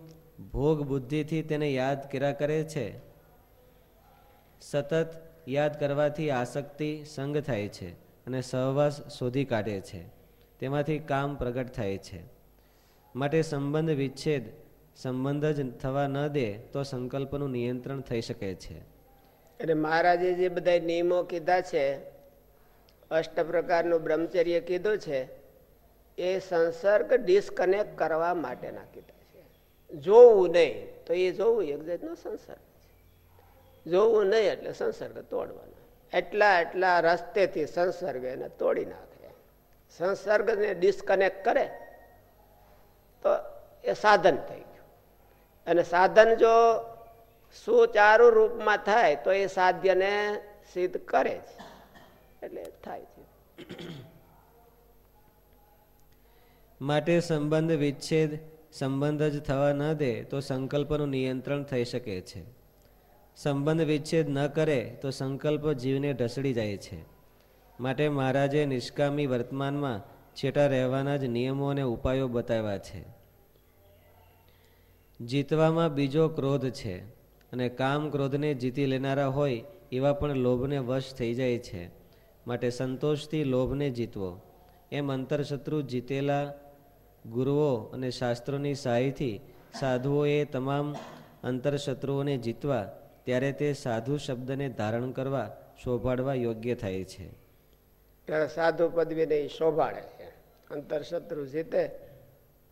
ભોગ બુદ્ધિથી તેને યાદ કર્યા કરે છે, સતત યાદ કરવાથી આસક્તિ સંગ થાય છે અને સહવાસ શોધી કાઢે છે. તેમાંથી કામ પ્રગટ થાય છે. માટે સંબંધ વિચ્છેદ સંબંધ જ થવા ન દે તો સંકલ્પનું નિયંત્રણ થઈ શકે છે. અને મહારાજે જે બધા નિયમો કીધા છે, અષ્ટ પ્રકારનું બ્રહ્મચર્ય કીધું છે, એ સંસર્ગ ડિસ્કનેક્ટ કરવા માટેના કીધા છે. જોવું નહીં તો એ જોવું એક જાતનો સંસર્ગ છે. જોવું નહીં એટલે સંસર્ગ તોડવાનો. એટલા એટલા રસ્તેથી સંસર્ગ એને તોડી નાખે. સંસર્ગને ડિસ્કનેક્ટ કરે તો એ સાધન થઈ અને સાધન જો સુચારુ રૂપમાં થાય, તો એ સાધ્યને સિદ્ધ કરે છે. એટલે થાય છે. માટે સંબંધ વિચ્છેદ, સંબંધ જ થવા ન દે, તો સંકલ્પનું નિયંત્રણ થઈ શકે છે. સંબંધ વિચ્છેદ ન કરે, તો સંકલ્પ જીવને ઢસડી જાય છે. માટે મહારાજે નિષ્કામી વર્તમાનમાં છેટા રહેવાના જ નિયમો અને ઉપાયો બતાવ્યા છે. જીતવામાં બીજો ક્રોધ છે અને કામ ક્રોધને જીતી લેનારા હોય એવા પણ લોભને વશ થઈ જાય છે. માટે સંતોષથી લોભને જીતવો. એમ અંતરશત્રુ જીતેલા ગુરુઓ અને શાસ્ત્રોની સહાયથી સાધુઓએ તમામ અંતરશત્રુઓને જીતવા ત્યારે તે સાધુ શબ્દને ધારણ કરવા, શોભાડવા યોગ્ય થાય છે. ત્યારે સાધુ પદવીને શોભાડે છે. અંતરશત્રુ જીતે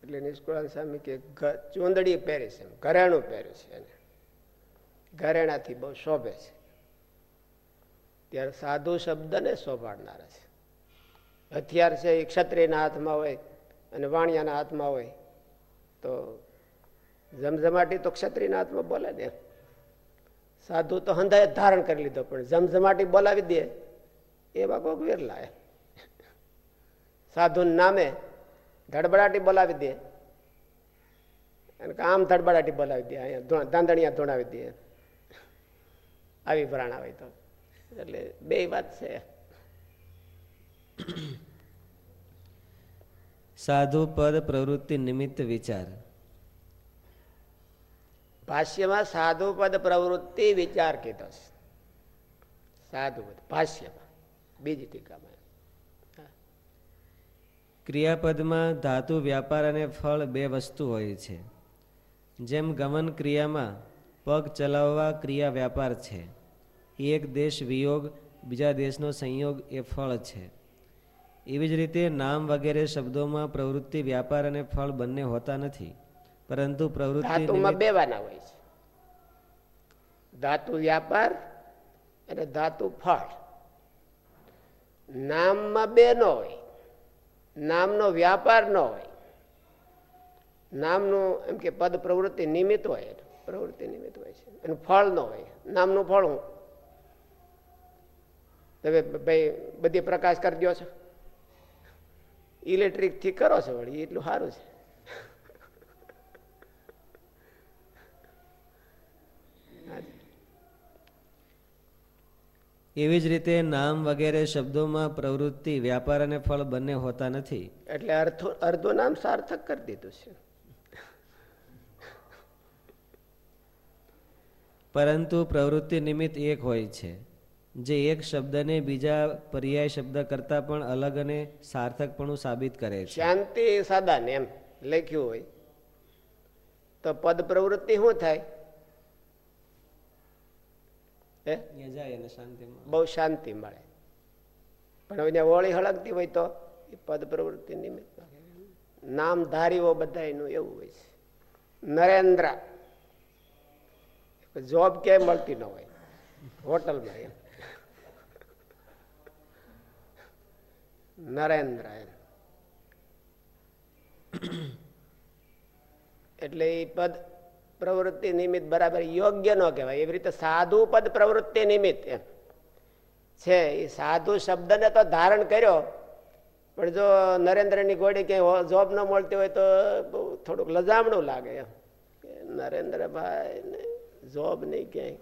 એટલે નિષ્કુળાન સ્વામી કે ચૂંદડી પહેરે છે ઘરેણું પહેર્યું છે એને. ઘરેણાથી બહુ શોભે છે. ત્યારે સાધુ શબ્દને શોભાડનારા છે. હથિયાર છે એ ક્ષત્રિયના હાથમાં હોય અને વાણિયાના હાથમાં હોય, તો ઝમઝમાટી તો ક્ષત્રિયના હાથમાં બોલે ને સાધુ તો હંધાય ધારણ કરી લીધો, પણ જમઝમાટી બોલાવી દે, એવા કોઈક વેરલા એ સાધુ નામે ધડબડાટી બોલાવી દે. અને આમ ધડબડાટી બોલાવી દે. અહીંયા ધાંધણિયા ધોણાવી દે. આવી ભરાણા આવે તો. એટલે બે વાત છે. સાધુ પદ પ્રવૃત્તિ નિમિત્ત વિચાર. ભાષ્યમાં સાધુ પદ પ્રવૃત્તિ વિચાર કીધો સાધુ પદ ભાષ્યમાં. બીજી ટીકામાં. ક્રિયાપદમાં ધાતુ વ્યાપાર અને ફળ બે વસ્તુ હોય છે. જેમ ગમન ક્રિયામાં પગ ચલાવવા ક્રિયા વ્યાપાર છે. એક દેશ વિયોગ બીજા દેશનો સંયોગ એ ફળ છે. એવી જ રીતે નામ વગેરે શબ્દોમાં પ્રવૃત્તિ વ્યાપાર અને ફળ બંને હોતા નથી. પરંતુ પ્રવૃત્તિ હોય છે. ધાતુ વ્યાપાર અને ધાતુ ફળ. નામમાં બે ન હોય. નામનો વ્યાપાર ન હોય. નામનું એમ કે પદ પ્રવૃત્તિ નિમિત્ત હોય પ્રવૃત્તિ નિમિત્ત હોય છે. એનું ફળ ન હોય. નામનું ફળ હું? તમે ભાઈ બધી પ્રકાશ કરી દો છો. ઇલેક્ટ્રિકથી કરો છો વળી, એટલું સારું છે. એવી જ રીતે નામ વગેરે શબ્દોમાં પ્રવૃત્તિ વ્યાપાર અને ફળ બંને હોતા નથી. એટલે અર્થો અર્ધો નામ સાર્થક કરી દીધું છે. પરંતુ પ્રવૃત્તિ નિમિત્ત એક હોય છે. જે એક શબ્દને બીજા પર્યાય શબ્દ કરતા પણ અલગ અને સાર્થકપણું સાબિત કરે છે. શાંતિ સાદા ને એમ લખ્યું હોય. તો પદ પ્રવૃત્તિ શું થાય? બહુ શાંતિ મળે. પણ હવે હોળી હળગતી હોય તો એ પદ પ્રવૃત્તિ નિમિત્ત. નામ ધારીઓ બધા એનું એવું હોય છે. નરેન્દ્ર. જોબ ક્યાંય મળતી ન હોય. હોટલમાં એમ. નરેન્દ્ર એટલે એ પદ પ્રવૃત્તિ નિમિત્ત બરાબર યોગ્ય ન કહેવાય. એવી રીતે સાધુ પદ પ્રવૃત્તિ નિમિત્ત એમ. છે એ સાધુ શબ્દને તો ધારણ કર્યો. પણ જો નરેન્દ્રની ગોળી ક્યાંય જોબ ન મળતી હોય તો થોડુંક લજામણું લાગે એમ. નરેન્દ્રભાઈ જોબ નહીં ક્યાંય.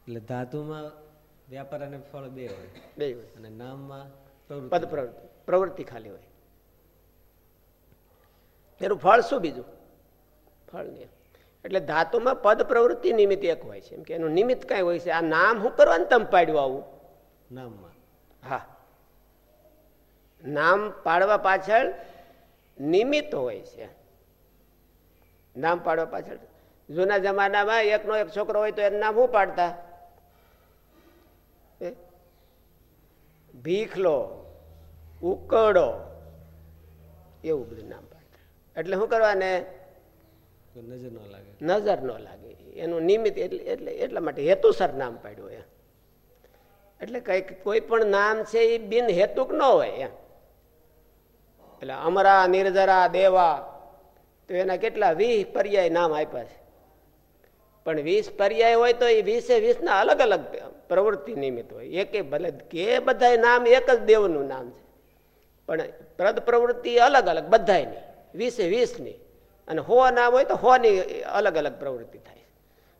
એટલે ધાતુમાં વ્યાપાર અને ફળ બે હોય. બે હોય. અને નામમાં પદ પ્રવૃત્તિ પ્રવૃત્તિ ખાલી હોય. એનું ફળ શું બીજું? ફળ નહીં. એટલે ધાતુમાં પદ પ્રવૃત્તિ નિમિત્ત એક હોય છે. એમ કે એનું નિમિત્ત કઈ હોય છે. આ નામ હું કરવાનું તમે પાડ્યું આવું? નામમાં. હા. નામ પાડવા પાછળ નિમિત્ત હોય છે. નામ પાડવા પાછળ. જૂના જમાનામાં એકનો એક છોકરો હોય તો એનું નામ શું પાડતા? ભીખલો. ઉકડો એવું બધું નામ પાડતા એટલે શું કરવાને? નજર ન લાગે. નજર ન લાગે. એનું નિમિત્ત એટલે એટલે એટલા માટે હેતુસર નામ પાડ્યું એમ. એટલે કંઈક કોઈ પણ નામ છે એ બિન હેતુક ન હોય એમ. એટલે અમરા નિર્જરા દેવા તો એના કેટલા વીસ પર્યાય નામ આપ્યા છે. પણ વીસ પર્યાય હોય તો એ વીસે વીસના અલગ અલગ પ્રવૃત્તિ નિમિત્ત હોય. એકે ભલે કે બધા નામ એક જ દેવનું નામ છે. પણ પ્રદ પ્રવૃત્તિ અલગ અલગ બધાની વીસે વીસની. અને હો નામ હોય તો હોની અલગ અલગ પ્રવૃત્તિ થાય.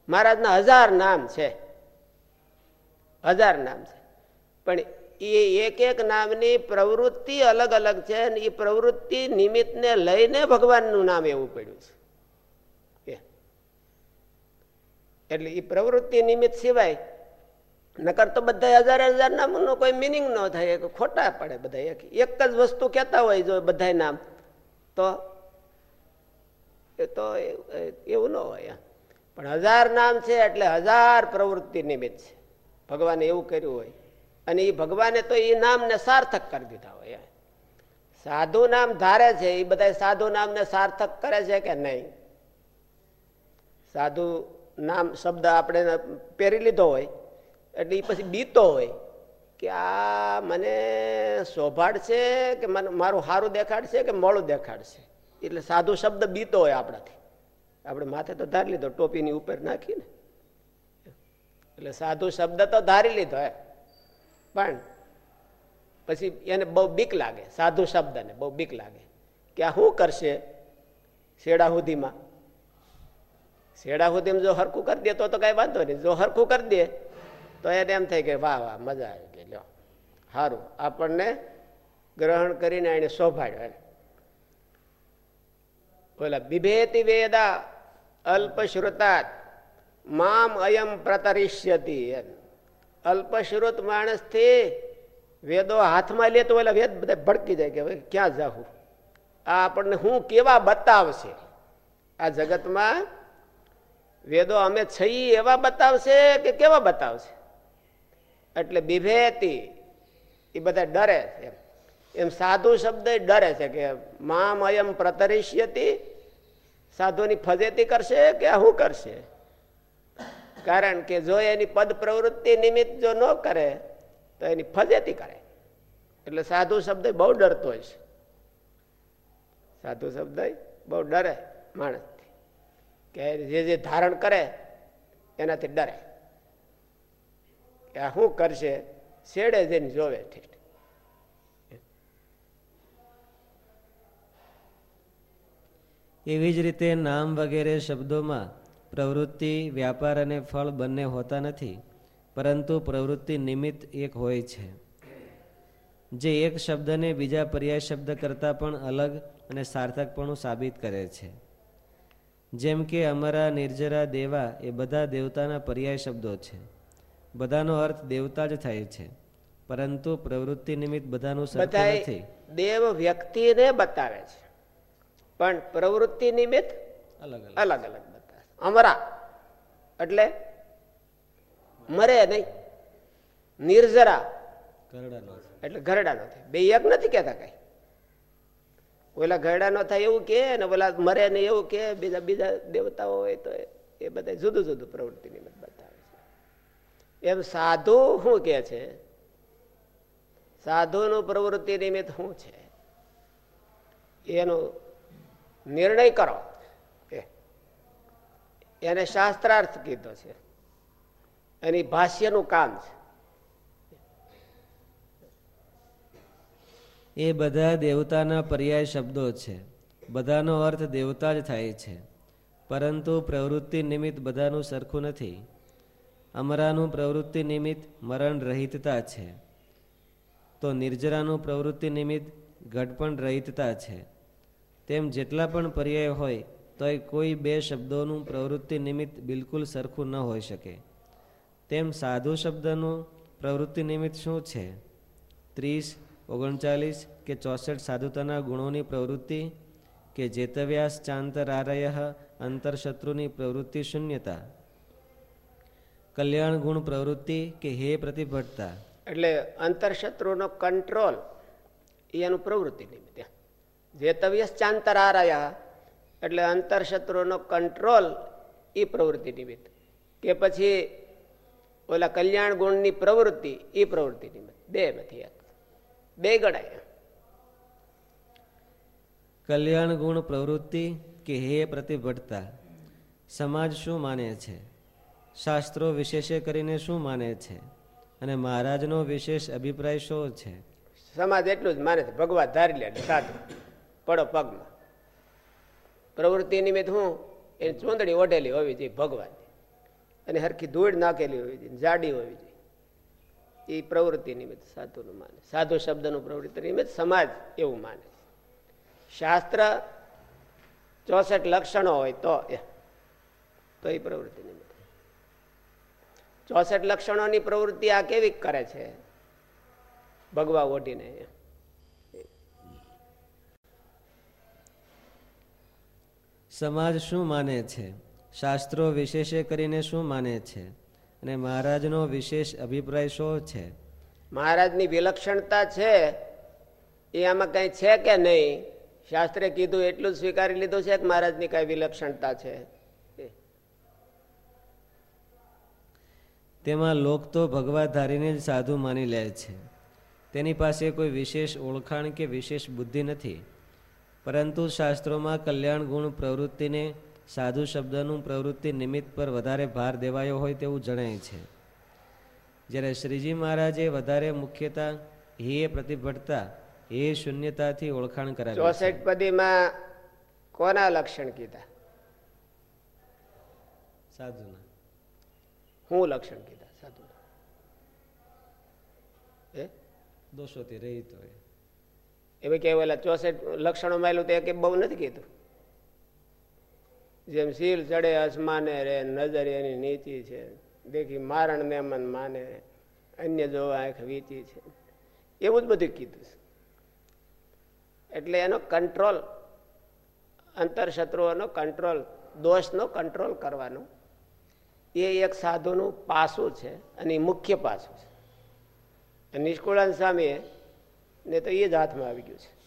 મહારાજના હજાર નામ છે. હજાર નામ છે. પણ એ એક એક નામની પ્રવૃત્તિ અલગ અલગ છે અને એ પ્રવૃત્તિ નિમિત્તને લઈને ભગવાનનું નામ એવું પડ્યું છે. એટલે એ પ્રવૃત્તિ નિમિત્ત સિવાય નકર તો બધા હજાર હજાર નામનો કોઈ મિનિંગ ન થાય ખોટા પડે બધા એક એક જ વસ્તુ કહેતા હોય જો બધા નામ. તો એ તો એવું ન હોય. પણ હજાર નામ છે એટલે હજાર પ્રવૃત્તિ નિમિત્ત છે. ભગવાને એવું કર્યું હોય. અને એ ભગવાને તો એ નામને સાર્થક કરી દીધા હોય. સાધુ નામ ધારે છે એ બધા સાધુ નામને સાર્થક કરે છે કે નહીં? સાધુ નામ શબ્દ આપણે પહેરી લીધો હોય. એટલે એ પછી બીતો હોય કે આ મને શોભાડશે કે મારું સારું દેખાડશે કે મોડું દેખાડશે? એટલે સાધુ શબ્દ બીતો હોય આપણાથી. આપણે માથે તો ધારી લીધો, ટોપીની ઉપર નાખીને. એટલે સાધુ શબ્દ તો ધારી લીધો હે પણ પછી એને બહુ બીક લાગે, સાધુ શબ્દને બહુ બીક લાગે. કે આ શું કરશે શેડા સુધીમાં શેડા સુધીમાં જો હરખું કરી દે તો તો કઈ વાંધો નહીં. જો હરખું કરી દે તો એને એમ થાય કે વાહ વાહ, મજા આવી ગઈ, લ્યો. સારું આપણને ગ્રહણ કરીને એને શોભાડ્યો બોલા, બિભેતી વેદા અલ્પશ્રુતા મામ અયમ પ્રતરિષ્યતી અલ્પશ્રુત માણસથી વેદો હાથમાં લે તો ઓલા વેદ બધા ભડકી જાય કે ભાઈ ક્યાં જાઉં આ આપણને હું કેવા બતાવશે? આ જગતમાં વેદો અમે છીએ એવા બતાવશે કે કેવા બતાવશે? એટલે બિભેતી, એ બધા ડરે એમ. એમ સાધુ શબ્દ ડરે છે કે મામ અયમ પ્રતરિષ્યતી, સાધુની ફજેતી કરશે કે શું કરશે? કારણ કે જો એની પદ પ્રવૃત્તિ નિમિત્ત જો ન કરે, તો એની ફજેતી કરે. એટલે સાધુ શબ્દ બહુ ડરતો છે. સાધુ શબ્દ બહુ ડરે માણસથી. કે જે જે ધારણ કરે, એનાથી ડરે. આ શું કરશે? શેડે જઈને જોવે ઠેઠ. એવી જ રીતે નામ વગેરે શબ્દોમાં પ્રવૃત્તિ, વ્યાપાર અને ફળ બંને હોતા નથી, પરંતુ પ્રવૃત્તિ નિમિત્ત એક હોય છે. જે એક શબ્દને બીજા પર્યાય શબ્દ કરતાં પણ અલગ અને સાર્થકપણું સાબિત કરે છે. જેમ કે, અમારા નિર્જરા દેવા એ બધા દેવતાના પર્યાય શબ્દો છે. બધાનો અર્થ દેવતા જ થાય છે. પરંતુ પ્રવૃત્તિ નિમિત્ત બધાનું સરખું નથી. દેવ વ્યક્તિને બતાવે છે. પણ પ્રવૃત્તિ નિમિત્ત અલગ અલગ. અલગ અલગ બતાવે અમરા. એટલે મરે નહીં. નિર્જરા. એટલે ઘરડા નો થાય. બે એક નથી કેતા કઈ. ઓલા ઘરડા નો થાય એવું કે ને ઓલા મરે ને એવું કે બીજા બીજા દેવતાઓ હોય તો એ બધા જુદું જુદું પ્રવૃત્તિ નિમિત્ત. એમ સાધુ શું કે છે? સાધુનું પ્રવૃત્તિ નિમિત્ત શું છે? એનો નિર્ણય કરો. એને શાસ્ત્રાર્થ કીધો છે. એની ભાષ્યનું કામ છે. એ બધા દેવતાના પર્યાય શબ્દો છે. બધાનો અર્થ દેવતા જ થાય છે. પરંતુ પ્રવૃત્તિ નિમિત્ત બધાનું સરખું નથી. અમરાનું પ્રવૃત્તિ નિમિત્ત મરણ રહિતતા છે. તો નિર્જરાનું પ્રવૃત્તિ નિમિત્ત ઘટપણ રહિતતા છે. તેમ જેટલા પણ પર્યાય હોય, તોય કોઈ બે શબ્દોનું પ્રવૃત્તિ નિમિત્ત બિલકુલ સરખું ન હોઈ શકે. તેમ સાધુ શબ્દનું પ્રવૃત્તિ નિમિત્ત શું છે? ત્રીસ, ઓગણચાલીસ કે ચોસઠ સાધુતાના ગુણોની પ્રવૃત્તિ કે જેતવ્યાસ ચાંતરારય અંતરશત્રુની પ્રવૃત્તિ શૂન્યતા? કલ્યાણ ગુણ પ્રવૃત્તિ કે હે પ્રતિભટતા? એટલે અંતરશત્રુનો કંટ્રોલ એનું પ્રવૃત્તિ નિમિત્ત. જેતવ્ય ચાંતરારયા એટલે અંતરશત્રુનો કંટ્રોલ એ પ્રવૃત્તિ નિમિત્ત. કે પછી ઓલા કલ્યાણ ગુણની પ્રવૃત્તિ એ પ્રવૃત્તિ નિમિત્ત. બે માંથી એક. બે ગણાય. કલ્યાણ ગુણ પ્રવૃત્તિ કે હે પ્રતિભટતા? સમાજ શું માને છે? શાસ્ત્રો વિશેષે કરીને શું માને છે? અને મહારાજનો વિશેષ અભિપ્રાય શું છે? સમાજ એટલું જ માને છે ભગવાન ધારી લે સાધુ. પડો પગમાં. પ્રવૃત્તિ નિમિત્ત હું એની ચોંદડી ઓઢેલી હોવી જોઈએ ભગવાન અને હરખી ધૂળ નાખેલી હોવી જોઈએ, જાડી હોવી જોઈએ. એ પ્રવૃત્તિ નિમિત્ત સાધુનું માને. સાધુ શબ્દનું પ્રવૃત્તિ નિમિત્ત સમાજ એવું માને શાસ્ત્ર ચોસઠ લક્ષણો હોય તો એ. તો એ પ્રવૃત્તિ નિમિત્ત. ચોસઠ લક્ષણોની પ્રવૃત્તિ આ કેવી કરે છે? ભગવા ઓઢીને. સમાજ શું માને છે? શાસ્ત્રો વિશેષે કરીને શું માને છે? અને મહારાજનો વિશેષ અભિપ્રાય શું છે? મહારાજની વિલક્ષણતા છે એ આમાં કંઈ છે કે નહીં? શાસ્ત્રે કીધું એટલું જ સ્વીકારી લીધું છે કે મહારાજની કઈ વિલક્ષણતા છે? તેમાં લોક તો ભગવા ધારીને જ સાધુ માની લે છે. તેની પાસે કોઈ વિશેષ ઓળખાણ કે વિશેષ બુદ્ધિ નથી. પરંતુ શાસ્ત્રોમાં કલ્યાણ ગુણ પ્રવૃત્તિને સાધુ શબ્દનું પ્રવૃત્તિ નિમિત્ત પર વધારે ભાર દેવાયો હોય તેવું જણાય છે. જ્યારે શ્રીજી મહારાજે વધારે મુખ્યતા હે પ્રતિભટતા હે શૂન્યતાથી ઓળખાણ કરાવી ચોસઠ પદીમાં કોના લક્ષણ કીધા? સાધુના. હું લક્ષણ કીધા સાધુ. એ દોષોથી રહિત હોય. એમાં કહેવાયેલા ચોસઠ લક્ષણો માયલું તો એક બહુ નથી કીધું. જેમ સીલ ચડે અસમાને રે નજર એની નીચી છે. દેખી મારણ મેમન મન માને અન્ય જોવા આંખ વીચી છે. એવું જ બધું કીધું છે. એટલે એનો કંટ્રોલ અંતરશત્રુઓનો કંટ્રોલ દોષનો કંટ્રોલ કરવાનો એ એક સાધુનું પાસું છે અને મુખ્ય પાસું છે. નિષ્કુળાન સ્વામીએ ને તો એ જ હાથમાં આવી ગયું છે.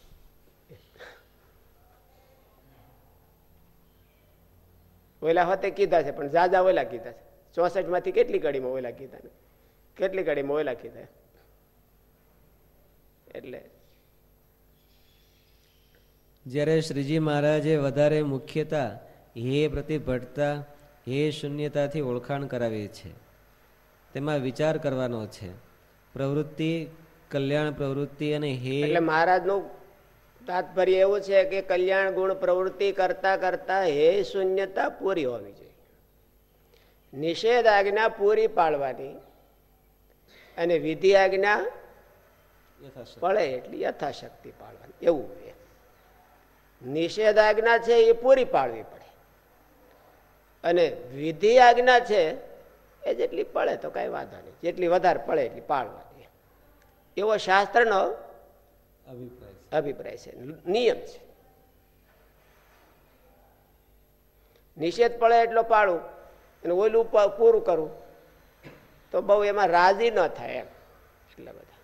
ઓલા હોતે કીધા છે, પણ જાજા ઓલા કીધા છે. ચોસઠમાંથી કેટલી કડીમાં ઓલા કીધા કેટલી કડીમાં ઓલા કીધા? એટલે જ્યારે શ્રીજી મહારાજે વધારે મુખ્યતા હે પ્રતિભટતા હે શૂન્યતાથી ઓળખાણ કરાવી છે. તેમાં વિચાર કરવાનો છે. પ્રવૃત્તિ કલ્યાણ પ્રવૃત્તિ અને હે એટલે મહારાજનું તાત્પર્ય એવું છે કે કલ્યાણ ગુણ પ્રવૃત્તિ કરતા કરતા હે શૂન્યતા પૂરી હોવી જોઈએ. નિષેધ આજ્ઞા પૂરી પાડવાની અને વિધિ આજ્ઞા પડે એટલી યથાશક્તિ પાડવાની. એવું નિષેધ આજ્ઞા છે એ પૂરી પાડવી પડે. અને વિધિ આજ્ઞા છે એ જેટલી પડે તો કઈ વાંધો નહીં. જેટલી વધારે પડે એટલી પાડવાની એવો શાસ્ત્રનો અભિપ્રાય અભિપ્રાય છે. નિયમ છે. નિષેધ પડે એટલો પાડું અને ઓલું પૂરું કરું તો બહુ એમાં રાજી ન થાય એમ. એટલા બધા.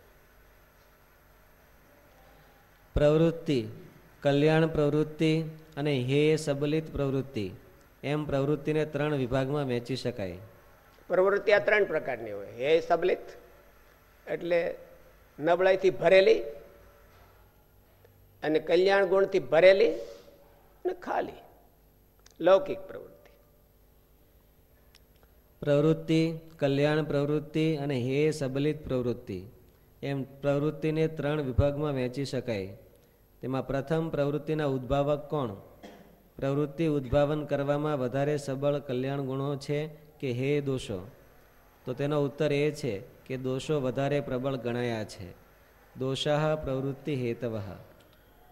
પ્રવૃત્તિ કલ્યાણ પ્રવૃત્તિ અને હે સબલિત પ્રવૃત્તિ. એમ પ્રવૃત્તિને ત્રણ વિભાગમાં વહેંચી શકાય. પ્રવૃત્તિ આ ત્રણ પ્રકારની હોય. હે સબલિત એટલે નબળાઈથી ભરેલી અને કલ્યાણ ગુણથી ભરેલી અને ખાલી. લૌકિક પ્રવૃત્તિ. પ્રવૃત્તિ કલ્યાણ પ્રવૃત્તિ અને હે સબલિત પ્રવૃત્તિ એમ પ્રવૃત્તિને ત્રણ વિભાગમાં વહેંચી શકાય. તેમાં પ્રથમ પ્રવૃત્તિના ઉદ્ભાવક કોણ? પ્રવૃત્તિ ઉદ્ભાવન કરવામાં વધારે સબળ કલ્યાણ ગુણો છે કે હે દોષો? તો તેનો ઉત્તર એ છે કે દોષો વધારે પ્રબળ ગણાયા છે. દોષાહ પ્રવૃત્તિ હેતવ.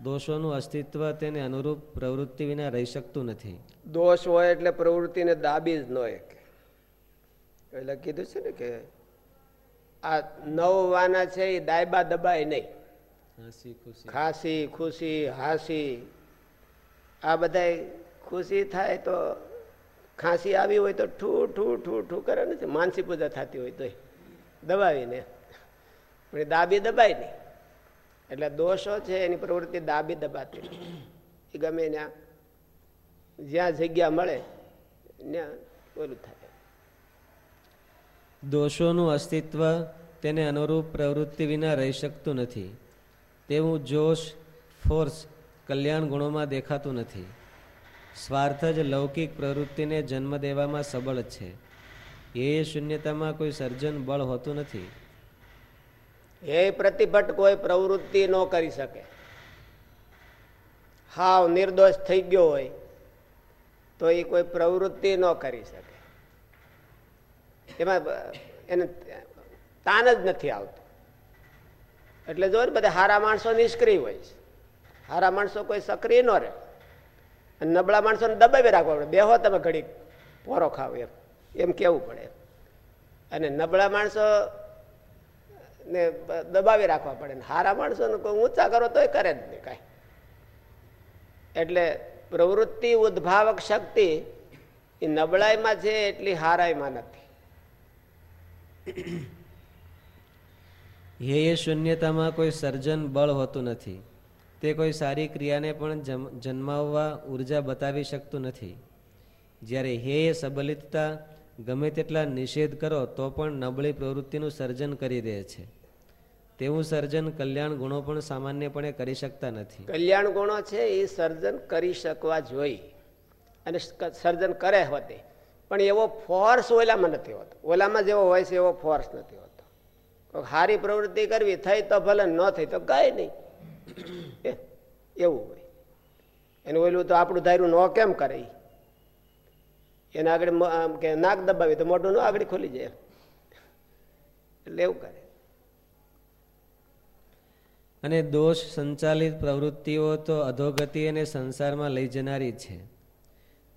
દોષોનું અસ્તિત્વ તેને અનુરૂપ પ્રવૃત્તિ વિના રહી શકતું નથી. દોષ હોય એટલે પ્રવૃત્તિને દાબી જ ન એટલે કીધું છે ને કે આ નવ વાના છે એ દાયબા દબાય નહીં. ખાંસી ખુશી હાસી આ બધા ખુશી થાય તો ખાંસી આવી હોય તો ઠૂ ઠૂ ઠૂ ઠૂ કરે ને માનસી પૂજા થતી હોય તોય. દબાવીને. પણ દાબી દબાય નહીં. એટલે દોષો છે, એની પ્રવૃત્તિ દાબી દબાતી એ ગમે ત્યાં જ્યાં જગ્યા મળે, ત્યાં ઓલું થાય. દોષોનું અસ્તિત્વ તેને અનુરૂપ પ્રવૃત્તિ વિના રહી શકતું નથી. તેવું જોશ, ફોર્સ કલ્યાણ ગુણોમાં દેખાતું નથી. સ્વાર્થ જ લૌકિક પ્રવૃત્તિને જન્મ દેવામાં સબળ છે. એ શૂન્યતામાં કોઈ સર્જન બળ હોતું નથી. એ પ્રતિભટ કોઈ પ્રવૃત્તિ ન કરી શકે. હાવ નિર્દોષ થઈ ગયો હોય, તો એ કોઈ પ્રવૃત્તિ ન કરી શકે. એમાં, એને તાન જ નથી આવતું. એટલે જો બધા હારા માણસો નિષ્ક્રિય હોય છે. હારા માણસો કોઈ સક્રિય ન રહે. નબળા માણસોને દબાવી રાખવા પડે. બેહો તમે ઘડીક, પોરો ખાવ એમ. એમ કેવું પડે? અને નબળા માણસો ને દબાવી રાખવા પડે. હારા માણસોને કોઈ ઊંચા કરો તોય કરે જ નહીં કાંઈ. એટલે પ્રવૃત્તિ, ઉદ્ભાવક શક્તિ એ નબળાઈમાં છે એટલી હારાઈમાં નથી. એ શૂન્યતામાં કોઈ સર્જન બળ હોતું નથી. તે કોઈ સારી ક્રિયાને પણ જન્માવવા ઊર્જા બતાવી શકતું નથી. જ્યારે હે સબલિતતા, ગમે તેટલા નિષેધ કરો, તો પણ નબળી પ્રવૃત્તિનું સર્જન કરી દે છે. તેવું સર્જન કલ્યાણ ગુણો પણ સામાન્યપણે કરી શકતા નથી. કલ્યાણ ગુણો છે એ સર્જન કરી શકવા જોઈ અને સર્જન કરે હોતે. પણ એવો ફોર્સ ઓલામાં નથી હોતો. ઓલામાં જેવો હોય છે એવો ફોર્સ નથી હોતો. સારી પ્રવૃત્તિ કરવી થઈ તો ભલે ન થઈ તો કઈ નહીં. એવું હોય. એનું ઓલું તો આપણું ધાર્યું ન કેમ કરે એને આગળ કે નાક દબાવી તો મોઢું ન આગળ ખોલી જાય એટલે એવું કરે. અને દોષ સંચાલિત પ્રવૃત્તિઓ તો અધોગતિ અને સંસારમાં લઈ જનારી છે.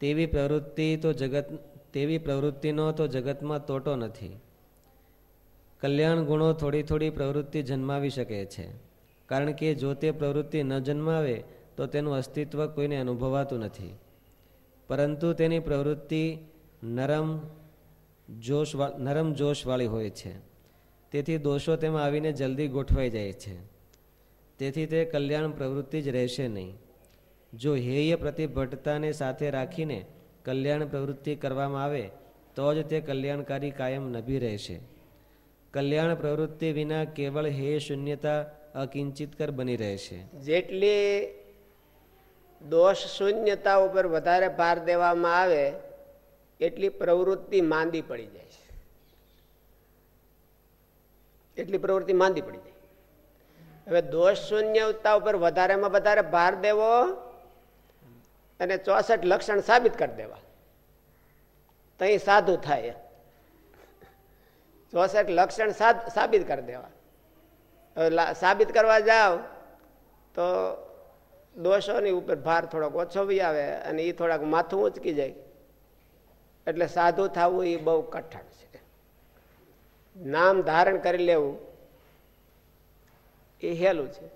તેવી પ્રવૃત્તિ તો જગત, તેવી પ્રવૃત્તિનો તો જગતમાં તોટો નથી. કલ્યાણ ગુણો થોડી થોડી પ્રવૃત્તિ જન્માવી શકે છે. કારણ કે જો તે પ્રવૃત્તિ ન જન્માવે, તો તેનું અસ્તિત્વ કોઈને અનુભવાતું નથી. પરંતુ તેની પ્રવૃત્તિ નરમ જોશ નરમ જોશવાળી હોય છે. તેથી દોષો તેમાં આવીને જલ્દી ગોઠવાઈ જાય છે. તેથી તે કલ્યાણ પ્રવૃત્તિ જ રહેશે નહીં. જો હેય પ્રતિભટતાને સાથે રાખીને કલ્યાણ પ્રવૃત્તિ કરવામાં આવે, તો જ તે કલ્યાણકારી કાયમ નભી રહેશે. કલ્યાણ પ્રવૃત્તિ વિના કેવળ હે શૂન્યતા અકિંચિતકર બની રહેશે. જેટલી દોષ શૂન્યતા ઉપર વધારે ભાર દેવામાં આવે, એટલી પ્રવૃત્તિ માંદી પડી જાય છે. એટલી પ્રવૃત્તિ માંદી પડી જાય. હવે દોષ શૂન્યતા ઉપર વધારેમાં વધારે ભાર દેવો અને ચોસઠ લક્ષણ સાબિત કરી દેવા. તઈ સાધુ થાય. ચોસઠ લક્ષણ સાબિત કરી દેવા. સાબિત કરવા જાવ તો દોષોની ઉપર ભાર થોડોક ઓછો બી આવે અને એ થોડાક માથું ઉંચકી જાય. એટલે સાધુ થવું એ બહુ કઠણ છે. નામ ધારણ કરી લેવું એ હેલું છે.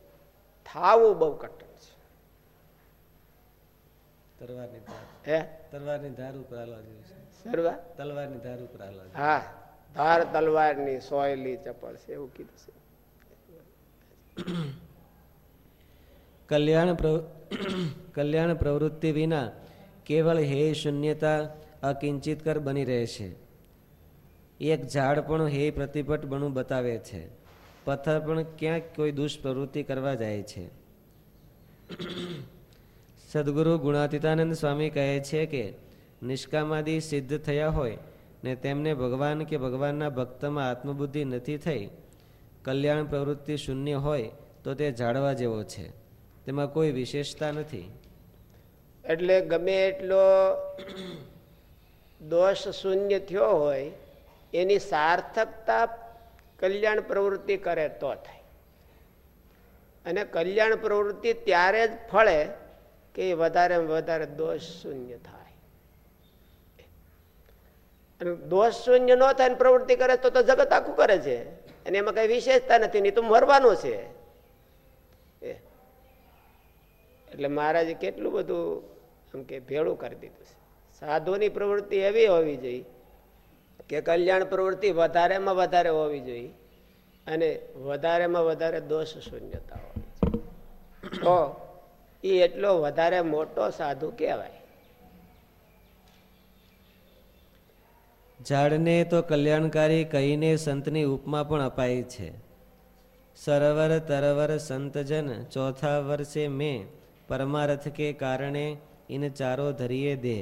થાવું બહુ કઠણ છે. તલવારની ધાર. હે? તલવારની ધાર ઉપર હાલવા જેવું છે. તલવારની ધાર ઉપર હાલવા હા. ધાર તલવારની સોયલી ચપળ છે એવું કીધું છે. કલ્યાણ કલ્યાણ પ્રવૃત્તિ વિના કેવળ હે શૂન્યતા અકિંચિતકર બની રહે છે. એક ઝાડ પણ હે પ્રતિભટ બનું બતાવે છે. પથ્થર પણ ક્યાંક કોઈ દુષ્પ્રવૃત્તિ કરવા જાય છે. સદગુરુ ગુણાતીતાનંદ સ્વામી કહે છે કે, નિષ્કામાદી સિદ્ધ થયા હોય ને તેમને ભગવાન કે ભગવાનના ભક્તમાં આત્મબુદ્ધિ નથી થઈ કલ્યાણ પ્રવૃત્તિ શૂન્ય હોય તો તે જાળવા જેવો છે. તેમાં કોઈ વિશેષતા નથી. એટલે ગમે એટલો દોષ શૂન્ય થયો હોય, એની સાર્થકતા કલ્યાણ પ્રવૃત્તિ કરે તો થાય. અને કલ્યાણ પ્રવૃત્તિ ત્યારે જ ફળે કે વધારે વધારે દોષ શૂન્ય થાય. દોષ શૂન્ય ન થાય પ્રવૃત્તિ કરે તો જગત આખું કરે છે. અને એમાં કઈ વિશેષતા નથી નહીં તો મરવાનું છે. એટલે મહારાજે કેટલું બધું એમ કે ભેળું કરી દીધું છે. સાધુની પ્રવૃત્તિ એવી હોવી જોઈએ કે કલ્યાણ પ્રવૃત્તિ વધારેમાં વધારે હોવી જોઈએ અને વધારેમાં વધારે દોષ શૂન્યતા હોવી જોઈએ. તો એ એટલો વધારે મોટો સાધુ કહેવાય. ઝાડને તો કલ્યાણકારી કહીને સંતની ઉપમા પણ અપાઈ છે. સરવર તરવર સંતજન ચોથા વર્ષે મેં પરમારથ કે કારણે ઇન ચારો ધરીએ દે.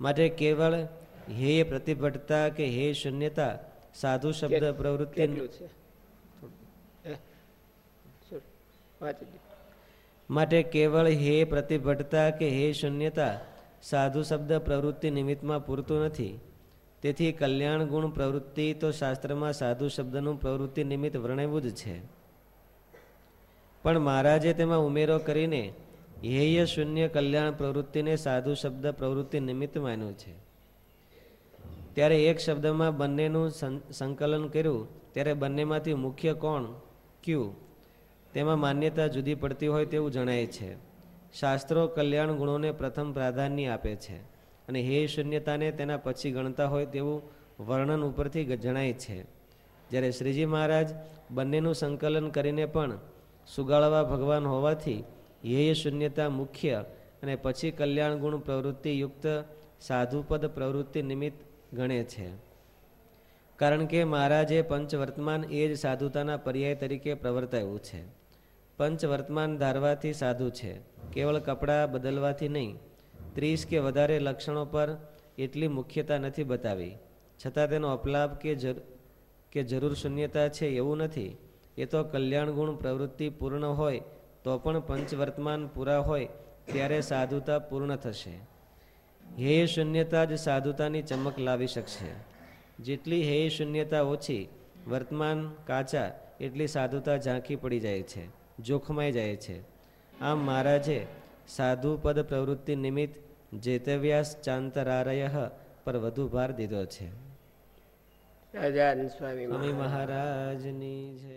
માટે કેવળ હે પ્રતિભટતા કે હે શૂન્યતા સાધુ શબ્દ પ્રવૃત્તિ. માટે કેવળ હે પ્રતિભટતા કે હે શૂન્યતા સાધુ શબ્દ પ્રવૃત્તિ નિમિત્તમાં પૂરતું નથી. તેથી કલ્યાણ ગુણ પ્રવૃત્તિ તો શાસ્ત્રમાં સાધુ શબ્દનું પ્રવૃત્તિ નિમિત્ત વર્ણવ્યું જ છે. પણ મહારાજે તેમાં ઉમેરો કરીને હેય શૂન્ય કલ્યાણ પ્રવૃત્તિને સાધુ શબ્દ પ્રવૃત્તિ નિમિત્ત માન્યું છે. ત્યારે એક શબ્દમાં બંનેનું સંકલન કર્યું, ત્યારે બંનેમાંથી મુખ્ય કોણ ક્યુ? તેમાં માન્યતા જુદી પડતી હોય તેવું જણાય છે. શાસ્ત્રો કલ્યાણ ગુણોને પ્રથમ પ્રાધાન્ય આપે છે. અને હે શૂન્યતાને તેના પછી ગણતા હોય તેવું વર્ણન ઉપરથી જણાય છે. જ્યારે શ્રીજી મહારાજ બંનેનું સંકલન કરીને પણ સુગાળવા ભગવાન હોવાથી હે શૂન્યતા મુખ્ય અને પછી કલ્યાણ ગુણ પ્રવૃત્તિયુક્ત સાધુપદ પ્રવૃત્તિ નિમિત્ત ગણે છે. કારણ કે મહારાજે પંચવર્તમાન એ જ સાધુતાના પર્યાય તરીકે પ્રવર્તાયું છે. પંચવર્તમાન ધારવાથી સાધુ છે. કેવળ કપડાં બદલવાથી નહીં ત્રીસ કે વધારે લક્ષણો પર એટલી મુખ્યતા નથી બતાવી. છતાં તેનો અપલાપ કે જર, કે જરૂર શૂન્યતા છે એવું નથી. એ તો કલ્યાણ ગુણ પ્રવૃત્તિ પૂર્ણ હોય, તો પણ પંચવર્તમાન પૂરા હોય, ત્યારે સાધુતા પૂર્ણ થશે. હે શૂન્યતા જ સાધુતાની ચમક લાવી શકશે. જેટલી હે શૂન્યતા ઓછી, વર્તમાન કાચા, એટલી સાધુતા ઝાંખી પડી જાય છે, જોખમાઈ જાય છે. આમ મહારાજે સાધુ પદ પ્રવૃત્તિ નિમિત્ત જેતવ્યાસ ચાંતરારય પર વધુ ભાર દીધો છે. સ્વામી મહારાજની જય.